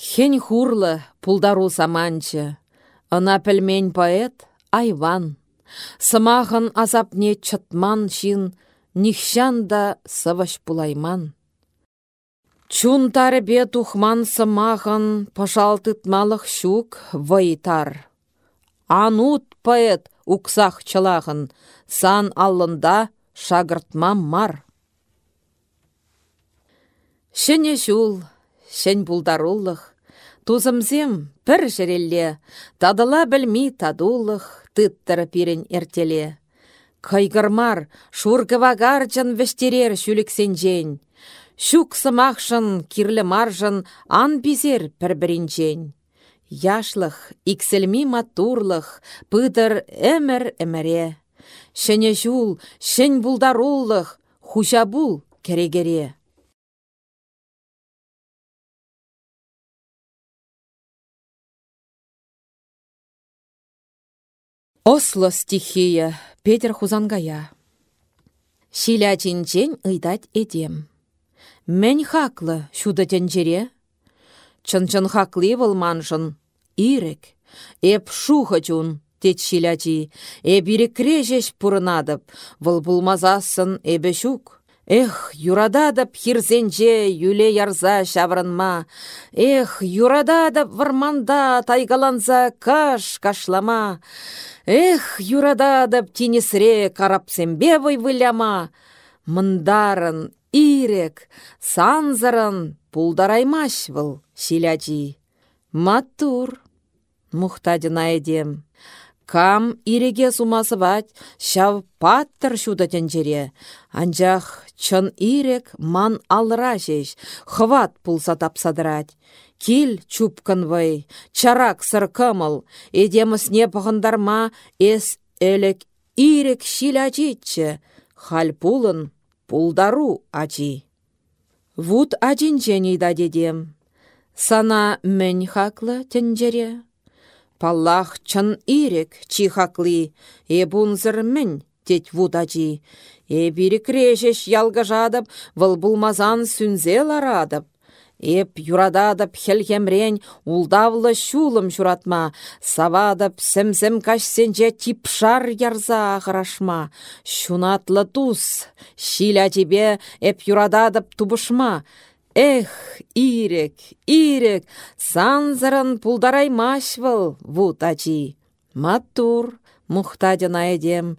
Хень хурлы пулдару саманчы. Ына пілмен поэт айван. Сымағын азапне чытман шин, нихшан да сываш пулайман. Чун тарбе тухман сымағын пашалтытмалық щук вайтар. Анут поэт уксах чылағын, сан аллында шагыртма мар. Шене жул, шен булдаруллық, Тузымзем пір жерелле, тадыла білмей тадулық, тыттыры пирен эртеле. Кайгырмар, шургывагарчын вештерер жен. Шук сымақшын, кирлі маржын, ан бизер пір-бірінчен. Яшлық, икселми матурлық, пыдыр әмір әміре. Шәне жул, шән бұлдаруллық, хужа бұл керегере. Осло стихия, Петер хузангая. Шиля чинчен ыйдать эдем. Мен хаклы шуда тенчере. Чын-чын хаклы маншын, ирек. Эп шуха чун, тет шилячи. Эп ирекрежеш пурынадып, выл булмазасын эбе. Эх, юрададып хирзенже юле ярза шаврынма. Эх, юрададып варманда тайгаланза каш кашлама. Эх, юрададып тинесре карапсембе выляма. Мындарын, ирек, санзарын пулдараймаш выл, шилячи. Матур, мухтадина едем. Кам иреге сумасывать, шав паттыр шуда тенчере. Анжах чын ирек ман алра жеш, хват пулса тапсадырать. Кил чупкан вай, чарак сыр кымыл, не пығындарма эс әлік ирек шил ачитче, хал пулын пулдару ачи. Вуд ачинчен дедем. Сана мен хаклы тенжере. Паллах чын ирек чихаклы, эбунзыр мін, тет вудачи. Эбирік решеш ялгажадып, выл булмазан сүнзе ларадып. Эп юрададып хелхемрен улдавлы шулым журатма, савадып сімсім кашсенже типшар ярза ағырашма. Шунатлы туз, шиля тебе эп юрададып тубышма, Эх, ирек, ирек, санзырын пулдараймаш выл, вут ачи. Матур, мұқтадын айдем,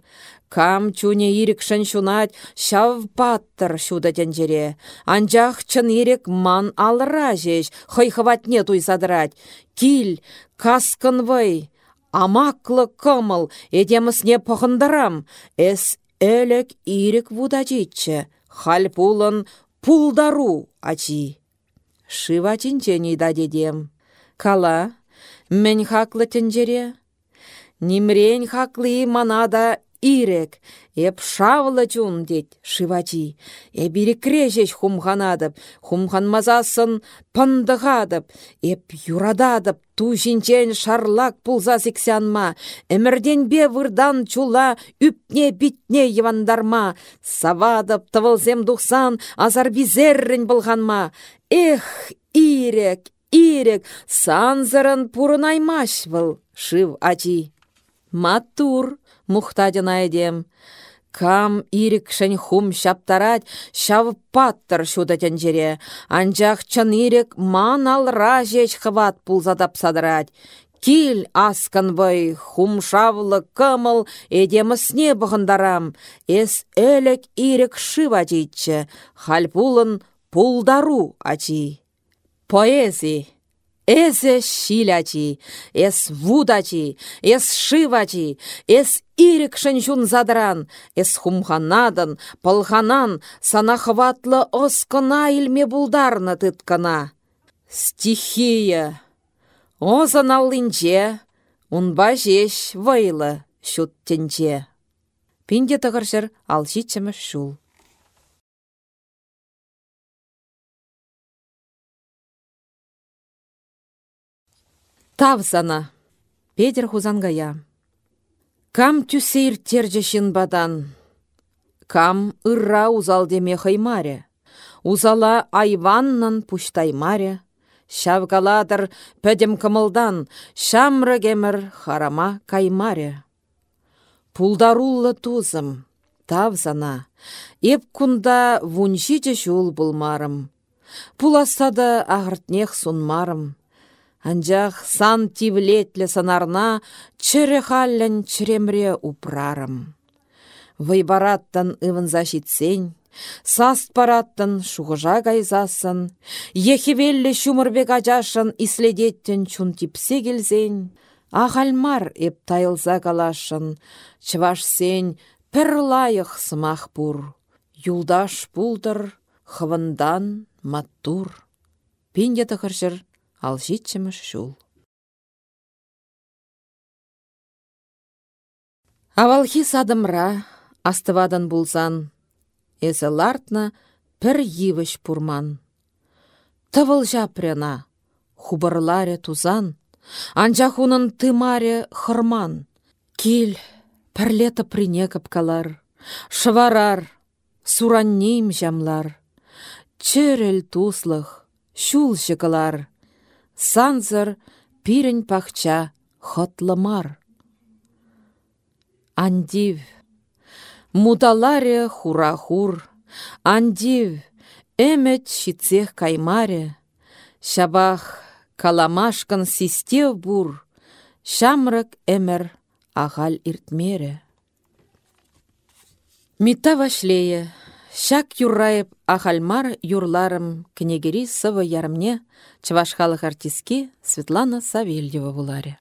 Кам чуне ирікшін шунат, шав паттыр шуда тенжере. Чын ирек ман алыра жеш, хайхыватне туйсадырать. Кил, каскын вай, амаклы кымыл, не пұхындарам. Эс әлік ирек вуда житчі. Хал пулын пулдару ачи. Шыва чинчени да дедем. Кала, мен хаклы тенжере. Нимрен хаклы манада ирек, еп шавлы чун дед шивачи. Эбири крежеш хумханадып, хумханмазасын пындығадып, еп юрададып, ту жинчен шарлак пулза сексянма, әмірден бе вырдан чула үпне битне евандарма, савадып тывылзем дұқсан азар бизеррін бұлғанма. Эх, ирек, ирек, санзырын пурынаймаш был, шив ачи. Матур, мұқтадын айдем. Кам ирік шын хум шаптарать, шав паттыр шудатен жере. Анжақ чын ирік ман алра жеч хват пулзадап садырать. Кил аскан бай, хум шавлы кымыл, не бұғындарам. Эс әлік ирік шыва дейтші, халпулын пулдару ачи. Поэзи Эзе шилячи, эс вудачи, эс шивачи, эс ирек шыншун задран, эс хумханадан, пылханан, санахватлы оскына илме булдарны тыткана. Стихия. Озын аллинче, унба жеш вайлы шуттенче. Пинде тығыршыр алшичіміш шул. Тавсана. Петер хузангая. Кам тюсейр тержешін бадан. Кам ырра узалдеме хаймаре. Узала айваннан пуштаймаре. Шавгаладыр пөдім кымылдан, шамры кемір харама каймаре. Пулдаруллы тузым, тавзана, еп кунда вуншиче шул булмарым. Пуластады ағыртнех сунмарым. Анжақ сан тивлетлі санарна чірі халлен чіремре упрарым. Вайбараттан ывынза шитсен, саст параттан шуғыжа кайзасын, ехевеллі шумырбек ажашын иследеттен чун типсе келзен, ағалмар эп тайылза калашын, чываш сен пір лайық сымақ бұр. Юлдаш пулдыр, хывындан маттур. Пенде тұқыршыр ал жетчіміш шул. Авалхи садымра, астывадан булзан, эзі лартна пір пурман. Тывыл жапрена, хубырларе тузан, анжахунын тымаре хырман. Кил, пірлеті прине капкалар, шыварар, жамлар, чөрел туслых, шул жығылар, санзыр пирен пахча хотлымар. Андив, мудаларе хура-хур, андив, эмет шицех каймаре, шабах каламашкан систев бур, шамрак эмер ағал иртмере. Мита вашлее, Шак юрраеп ахальмар юрларым кнегери сывы ярымне Чываш артистки Светлана Савельева буларе.